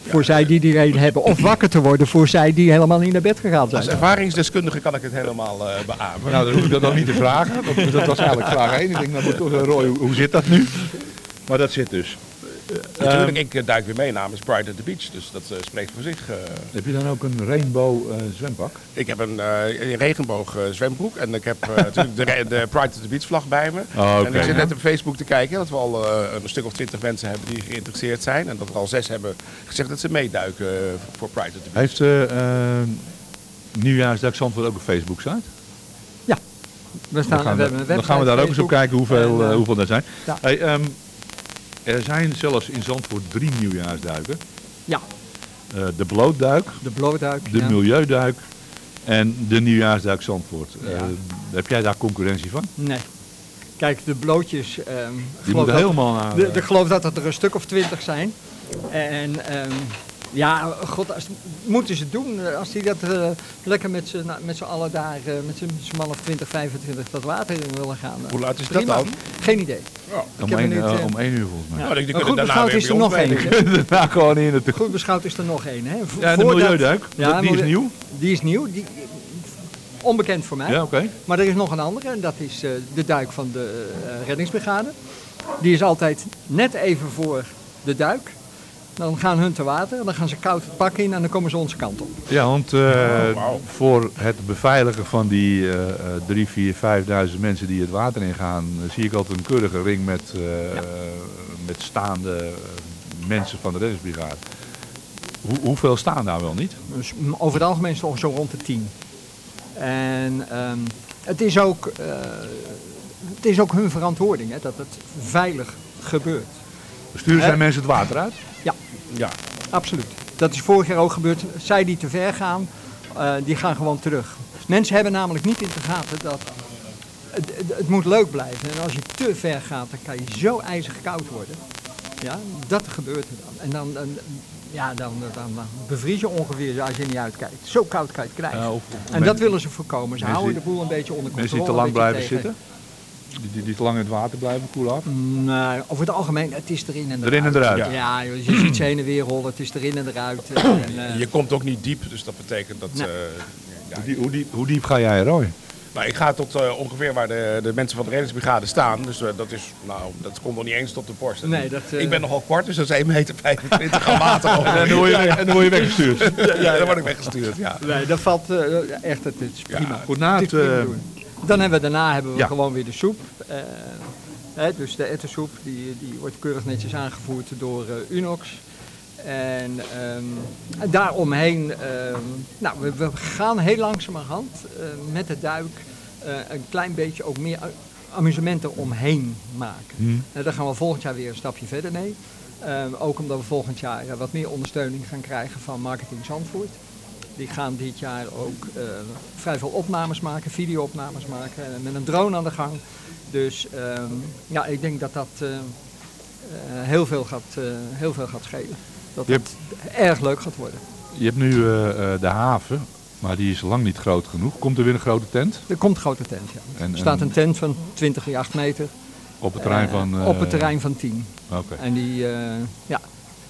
Voor zij die die reden hebben, of wakker te worden voor zij die helemaal niet naar bed gegaan zijn. Als ervaringsdeskundige kan ik het helemaal eh beamen. Nou, dan hoef ik dat nog niet te vragen. Dat, was eigenlijk vraag 1. Ik denk, nou toch, eh, Roy, hoe zit dat nu? Maar dat zit dus. Natuurlijk, ik eh, duik weer mee namens Pride at the Beach. Dus dat eh, spreekt voor zich. eh. Heb je dan ook een rainbow eh, zwembak? Ik heb een, eh, een regenboog eh, zwembroek. En ik heb eh, *laughs* natuurlijk de, de Pride at the Beach vlag bij me. Oh. En ik zit net op Facebook te kijken dat we al eh, een stuk of twintig mensen hebben die geïnteresseerd zijn. En dat er al zes hebben gezegd dat ze meeduiken eh, voor Pride at the Beach. Heeft uh, uh, Nieuwjaarsdag Zandvoort ook een Facebook site? Ja. We staan, dan gaan we we, hebben een dan gaan we daar ook eens op kijken hoeveel, En, eh, eh, hoeveel er zijn. ja. Hey, ehm, er zijn zelfs in Zandvoort drie nieuwjaarsduiken. Ja. Eh, de blootduik, De blootduik. de ja. milieuduik en de nieuwjaarsduik Zandvoort. Eh, heb jij daar concurrentie van? Nee. Kijk, de blootjes. ehm, geloof moeten dat- helemaal naar, de- eh, Ik geloof dat het er een stuk of twintig zijn. En ehm, ja, god, als, moeten ze doen. eh, Als die dat eh, lekker met z'n nou, met allen daar, eh, met z'n z'n man of 20, 25 dat water in willen gaan. Hoe laat is dat dan? Geen idee. Om Ik heb één, niet, om één uur volgens mij. Ja. Nou, die- die Maar kunnen goed daarna beschouwd is er nog één. *laughs* Daarna gewoon in het... Goed beschouwd is er nog één. Hè? Ja, de milieuduik, dat- die is nieuw? Die is nieuw. Die, onbekend voor mij. Ja, oké. Maar er is nog een andere en dat is eh, de duik van de eh, reddingsbrigade. Die is altijd net even voor de duik. Dan gaan hun te water, dan gaan ze koud het pak in en dan komen ze onze kant op. Ja, want eh, voor het beveiligen van die eh, drie, vier, vijfduizend mensen die het water ingaan, eh, zie ik altijd een keurige ring met, eh, met staande eh, mensen van de reddingsbrigade. Hoe, hoeveel staan daar wel niet? Dus over het algemeen is het zo rond de 10. En ehm, het, is ook, het is ook hun verantwoording hè, dat het veilig gebeurt. Sturen zij Hè? mensen het water uit? Ja, absoluut. Dat is vorig jaar ook gebeurd. Zij die te ver gaan, eh, die gaan gewoon terug. Mensen hebben namelijk niet in de gaten dat het, het, het moet leuk blijven. En als je te ver gaat, dan kan je zo ijzig koud worden. Ja, dat gebeurt er dan. En dan, dan, ja, dan, dan, dan bevries je ongeveer als je niet uitkijkt. Zo koud kan je het krijgen. Ja, of- of en men- dat willen ze voorkomen. Ze houden de boel een beetje onder controle. Mensen die te lang blijven tegen- zitten? Die, die, die te lang in het water blijven koelen af? Nee, over het algemeen, het is erin en eruit. Erin en eruit. Ja, ja je ziet ze heen en weer rollen, het is erin en eruit. En, eh, Je komt ook niet diep, dus dat betekent dat... Nee. eh, ja, Hoe diep, hoe diep, hoe diep ga jij, Roy? Nou, ik ga tot eh, ongeveer waar de, de mensen van de reddingsbrigade staan. Dus eh, dat is, nou, dat komt nog niet eens tot de borst. Nee, dat, eh, Ik ben nogal kort, dus dat is 1,25 meter aan water. *laughs* En dan word je- je weggestuurd. Ja, dan word ik weggestuurd, ja. Nee, dat valt eh, echt, het is prima. Goed, na Het Dan hebben we daarna hebben we Ja. gewoon weer de soep. Eh, hè, dus de ettensoep, die, die wordt keurig netjes aangevoerd door eh, Unox. En ehm, daaromheen, ehm, nou, we, we gaan heel langzamerhand eh, met de duik een klein beetje ook meer a- amusement eromheen maken. Hmm. Eh, daar gaan we volgend jaar weer een stapje verder mee. Ehm, ook omdat we volgend jaar wat meer ondersteuning gaan krijgen van Marketing Zandvoort. Die gaan dit jaar ook eh, vrij veel opnames maken, video-opnames maken, eh, met een drone aan de gang. Dus ehm, ja, ik denk dat dat eh, heel, veel gaat, heel veel gaat schelen. Dat het erg leuk gaat worden. Je hebt nu de haven, maar die is lang niet groot genoeg. Komt er weer een grote tent? Er komt een grote tent, ja. En- er staat en- een tent van 20 bij 8 meter. Op het terrein van, op het terrein van 10. Oké. En die ja,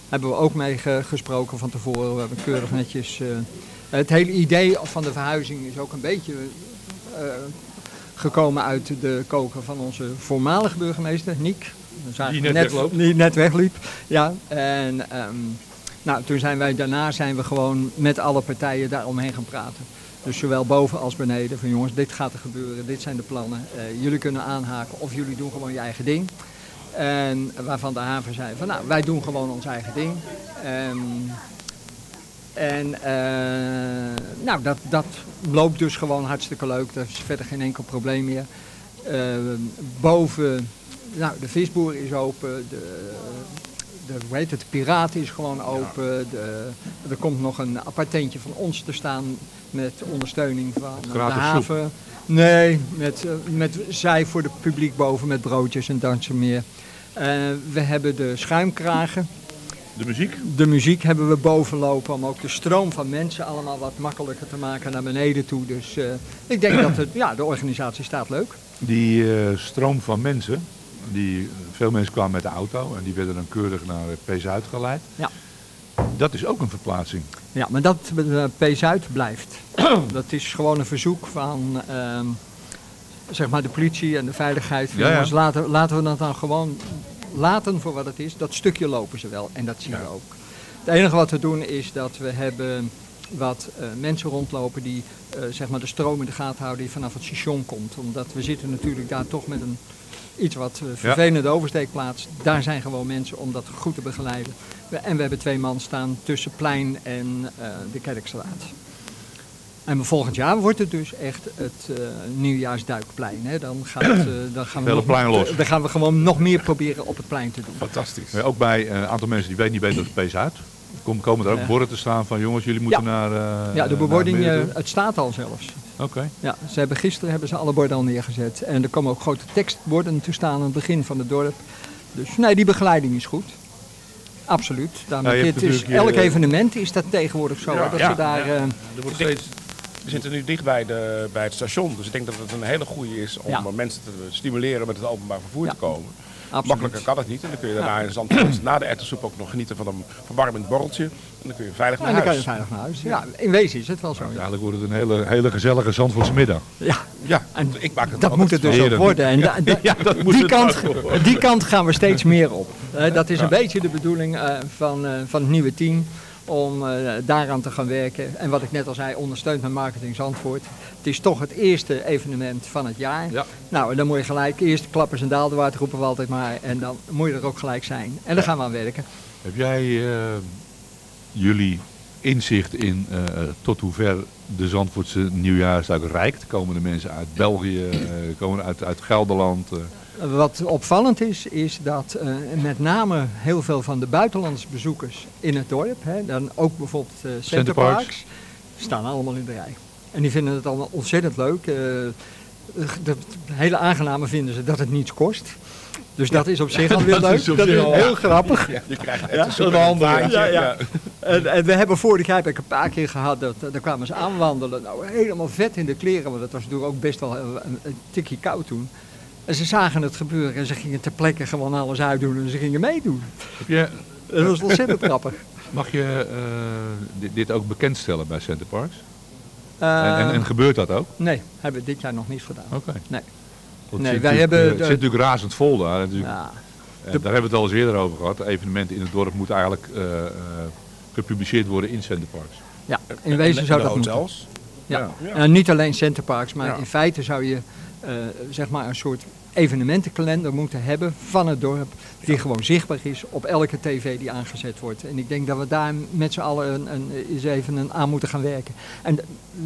hebben we ook mee ge- gesproken van tevoren. We hebben keurig netjes... het hele idee van de verhuizing is ook een beetje eh, gekomen uit de koker van onze voormalige burgemeester, Niek. Die net. Die net wegliep, ja. En ehm, nou, toen zijn wij daarna zijn we gewoon met alle partijen daaromheen gaan praten. Dus zowel boven als beneden. Van jongens, dit gaat er gebeuren, dit zijn de plannen. Eh, jullie kunnen aanhaken of jullie doen gewoon je eigen ding. En waarvan de haven zei van nou, wij doen gewoon ons eigen ding. Ehm, en eh, nou, dat, dat loopt dus gewoon hartstikke leuk. Er is verder geen enkel probleem meer. Eh, boven, nou, de visboer is open. De, de, hoe heet het, de piraat is gewoon open. De, er komt nog een apart tentje van ons te staan met ondersteuning van de soep. haven. Nee, met, eh, met zij voor het publiek boven met broodjes en dansje meer. We hebben de schuimkragen. De muziek? De muziek hebben we boven lopen om ook de stroom van mensen allemaal wat makkelijker te maken naar beneden toe. Dus eh, ik denk dat het, ja, de organisatie staat leuk. Die eh, stroom van mensen, die, veel mensen kwamen met de auto en die werden dan keurig naar P-Zuid geleid. Ja. Dat is ook een verplaatsing. Ja, maar dat uh, P-Zuid blijft. *clears throat* dat is gewoon een verzoek van ehm, zeg maar de politie en de veiligheid. Van, Ja, ja. Jongens, laten, laten we dat dan gewoon laten voor wat het is. Dat stukje lopen ze wel en dat zien we ook. Het enige wat we doen is dat we hebben wat eh, mensen rondlopen die eh, zeg maar de stroom in de gaten houden die vanaf het station komt. Omdat we zitten natuurlijk daar toch met een iets wat eh, vervelende oversteekplaats. Daar zijn gewoon mensen om dat goed te begeleiden. En we hebben twee man staan tussen plein en de Kerkstraat. En volgend jaar wordt het dus echt het eh, nieuwjaarsduikplein. Hè. Dan, gaat, eh, dan, gaan we Hele nog, plein los. dan gaan we gewoon nog meer proberen op het plein te doen. Fantastisch. ook bij eh, een aantal mensen die weten niet beter dan P-Zuid. Kom, komen er ook Ja. borden te staan van jongens, jullie moeten Ja. naar... eh, Ja, de eh, toe. het staat al zelfs. Oké. Ja, ze hebben, gisteren hebben ze alle borden al neergezet. En er komen ook grote tekstborden te staan aan het begin van het dorp. Dus nee, die begeleiding is goed. Absoluut. Daarmee Ja, het is, elk evenement is dat tegenwoordig zo. hè, dat ze daar, eh, Er wordt steeds... We zitten nu dicht bij, de, bij het station, dus ik denk dat het een hele goede is om Ja. mensen te stimuleren met het openbaar vervoer te komen. Absoluut. Makkelijker kan het niet en dan kun je daarna in Zandvoort na de ettersoep ook nog genieten van een verwarmend borreltje. En dan kun je veilig en naar dan kan huis. je veilig naar huis. Ja, in wezen is het wel zo. ja. Eigenlijk wordt het een hele, hele gezellige Zandvoortse middag. Ja, ja en ik maak het dat moet het dus ook worden. En da- da- *laughs* Ja, dat moet die, het kant, ook worden. die kant gaan we steeds *laughs* meer op. Eh, dat is een Ja. beetje de bedoeling eh, van, eh, van het nieuwe team. Om eh, daaraan te gaan werken. En wat ik net al zei, ondersteunt met Marketing Zandvoort. Het is toch het eerste evenement van het jaar. Nou, en dan moet je gelijk eerst klappers en daalderwaard roepen we altijd maar. En dan moet je er ook gelijk zijn. En daar gaan we aan werken. Heb jij eh, jullie inzicht in eh, tot hoever de Zandvoortse nieuwjaarsduik reikt? Komen de mensen uit België, komen uit, uit Gelderland? Wat opvallend is, is dat eh, met name heel veel van de buitenlandse bezoekers in het dorp, hè, dan ook bijvoorbeeld eh Centerparks. Staan allemaal in de rij. En die vinden het allemaal ontzettend leuk. Eh, de, hele aangename vinden ze dat het niets kost. Dus dat is op zich al weer leuk. *laughs* dat is heel ja. grappig. Ja, je krijgt echt een dat is een handige. vaantje, Ja, ja. ja. En, en we hebben vorig jaar ik een paar keer gehad, dat, daar kwamen ze aanwandelen. Nou, helemaal vet in de kleren, want het was natuurlijk ook best wel een, een, een tikje koud toen. En ze zagen het gebeuren en ze gingen ter plekke gewoon alles uitdoen en ze gingen meedoen. Heb je, Dat was ontzettend grappig. Mag je eh, dit, dit ook bekendstellen bij Centerparks? Eh, en, en, en gebeurt dat ook? Nee, hebben we dit jaar nog niet gedaan. Oké. Nee. Want Nee, het wij zit hebben het zit natuurlijk razend vol daar. Natuurlijk. Ja. En daar hebben we het al eens eerder over gehad. Evenementen in het dorp moeten eigenlijk eh, eh, gepubliceerd worden in Centerparks. Ja, in wezen zou dat moeten. hotels? Ja. Ja. En niet alleen Centerparks, maar Ja. in feite zou je eh, zeg maar een soort evenementenkalender moeten hebben van het dorp. Die gewoon zichtbaar is op elke tv die aangezet wordt. En ik denk dat we daar met z'n allen een, een, eens even een aan moeten gaan werken. En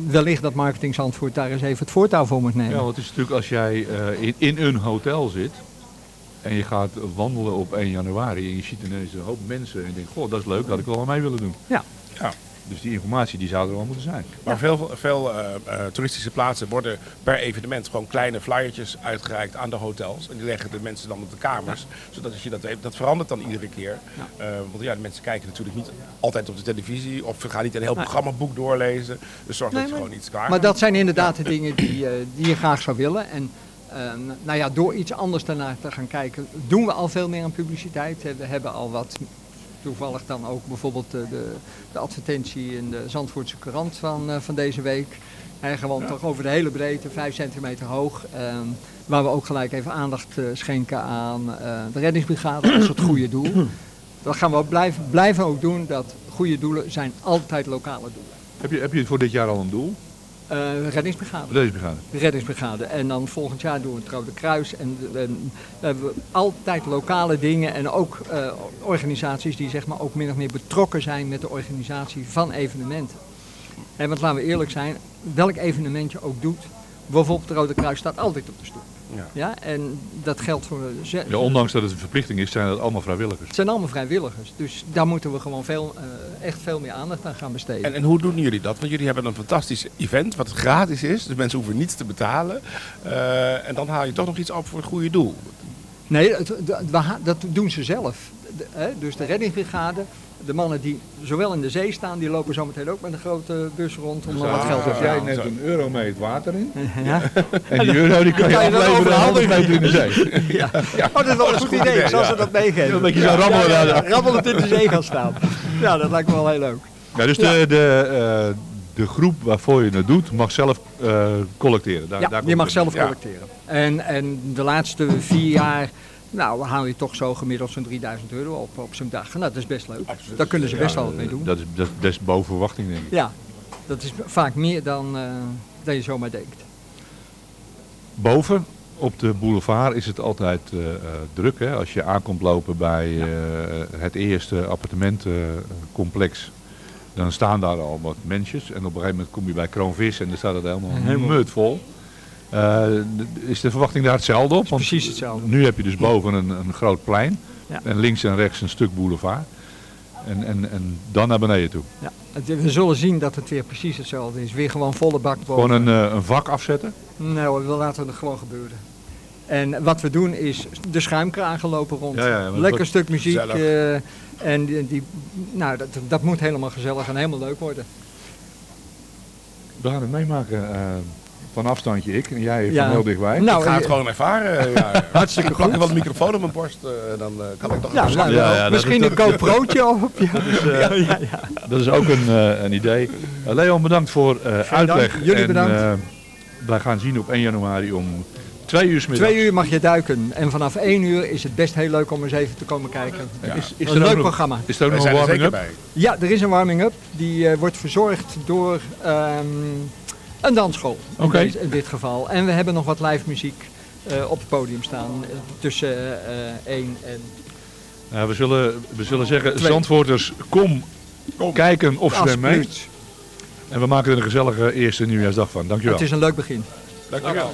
wellicht dat Marketing Zandvoort daar eens even het voortouw voor moet nemen. Ja, want het is natuurlijk als jij eh, in, in een hotel zit, En je gaat wandelen op 1 januari en je ziet ineens een hoop mensen en je denkt, goh, dat is leuk, dat had ik wel aan mee willen doen. Ja. Dus die informatie die zou er wel moeten zijn. Maar veel, veel eh, eh, toeristische plaatsen worden per evenement gewoon kleine flyertjes uitgereikt aan de hotels. En die leggen de mensen dan op de kamers. Zodat als je dat weet, dat verandert dan iedere keer. Eh, want ja, de mensen kijken natuurlijk niet altijd op de televisie. Of ze gaan niet een heel programmaboek doorlezen. Dus zorg Nee, dat je gewoon iets klaar Maar dat zijn inderdaad de dingen die, die je graag zou willen. En nou ja, door iets anders daarnaar te gaan kijken, doen we al veel meer aan publiciteit. We hebben al wat, toevallig dan ook bijvoorbeeld de, de, de advertentie in de Zandvoortse Courant van, eh, van deze week. En gewoon toch over de hele breedte, 5 centimeter hoog. ehm, waar we ook gelijk even aandacht eh, schenken aan eh, de reddingsbrigade als het goede doel. Dat gaan we ook blijven, blijven ook doen. Dat goede doelen zijn altijd lokale doelen. Heb je, heb je voor dit jaar al een doel? Eh, reddingsbrigade. Deze brigade. De reddingsbrigade. En dan volgend jaar doen we het Rode Kruis. En, en we hebben altijd lokale dingen en ook eh, organisaties die zeg maar ook min of meer betrokken zijn met de organisatie van evenementen. En want laten we eerlijk zijn, welk evenement je ook doet, bijvoorbeeld het Rode Kruis staat altijd op de stoep. Ja. en dat geldt voor Ja, ondanks dat het een verplichting is, zijn het allemaal vrijwilligers. Het zijn allemaal vrijwilligers. Dus daar moeten we gewoon veel, eh, echt veel meer aandacht aan gaan besteden. En, en hoe doen jullie dat? Want jullie hebben een fantastisch event wat gratis is. Dus mensen hoeven niets te betalen. Eh, en dan haal je toch nog iets op voor het goede doel. Nee, het- ha- dat doen ze zelf. De- hè, dus de reddingsbrigade, de mannen die zowel in de zee staan, die lopen zometeen ook met een grote bus rond om er wat geld op te jij net een euro mee het water in. Ja. *laughs* En die euro die kan je je dan afleveren en overhandigen. 100 meter in de zee. *laughs* Ja. Oh, dat is wel een goed idee. Ik zal ze dat meegeven. Een beetje zo rammelen. Ja, ja, ja, ja. ja. Rammelend in de zee gaan staan. Ja, dat lijkt me wel heel leuk. Ja, dus de, de, eh, de groep waarvoor je het doet, mag zelf eh, collecteren. Daar, Ja, daar je mag zelf collecteren. En, en de laatste vier jaar, nou, haal je toch zo gemiddeld zo'n 3000 euro op, op zo'n dag. Nou, dat is best leuk. Daar kunnen ze best wel wat mee doen. Dat is, dat is best boven verwachting, denk ik. Ja, dat is vaak meer dan, eh, dan je zomaar denkt. Boven op de boulevard is het altijd eh, eh, druk. Hè? Als je aankomt lopen bij het eerste appartementencomplex, dan staan daar al wat mensjes. En op een gegeven moment kom je bij Kroonvis en dan staat het helemaal Helemaal. mut vol. Eh, is de verwachting daar hetzelfde op? Want precies hetzelfde. Nu heb je dus boven een, een groot plein Ja. en links en rechts een stuk boulevard. En, en, en dan naar beneden toe. Ja, we zullen zien dat het weer precies hetzelfde is. Weer gewoon volle bak boven. Gewoon een, eh, een vak afzetten. Nou, we laten het gewoon gebeuren. En wat we doen is, de schuimkragen lopen rond. Ja, ja, Lekker stuk muziek. Eh, en die, die- nou, dat, dat moet helemaal gezellig en helemaal leuk worden. We gaan het meemaken van afstandje ik en jij Ja. van heel dichtbij. Nou, ik ga het eh, gewoon ervaren. Ja. *laughs* Hartstikke Ik plak goed. wel een microfoon op mijn borst. eh, dan eh, kan ik toch Ja, nou, misschien een GoPro'tje op. Ja. *laughs* Dat is, eh, ja, ja, ja. Dat is ook een, eh, een idee. Eh, Leon, bedankt voor eh, uitleg. Jullie En, bedankt. eh, wij gaan zien op 1 januari om twee uur 's middags. Twee uur mag je duiken. En vanaf één uur is het best heel leuk om eens even te komen kijken. Ja. Is, Is een er leuk nog- programma. is er ook nog een warming-up? Ja, er is een warming-up. Die eh, wordt verzorgd door ehm, een dansschool. In, Oké. deze- in dit geval. En we hebben nog wat live muziek eh, op het podium staan. eh, tussen eh 1 en... Nou, we, zullen, we zullen zeggen, Twee. Zandvoorters, kom, kijken of zwem mee. En we maken er een gezellige eerste nieuwjaarsdag van. Dankjewel. Het is een leuk begin. Dankjewel.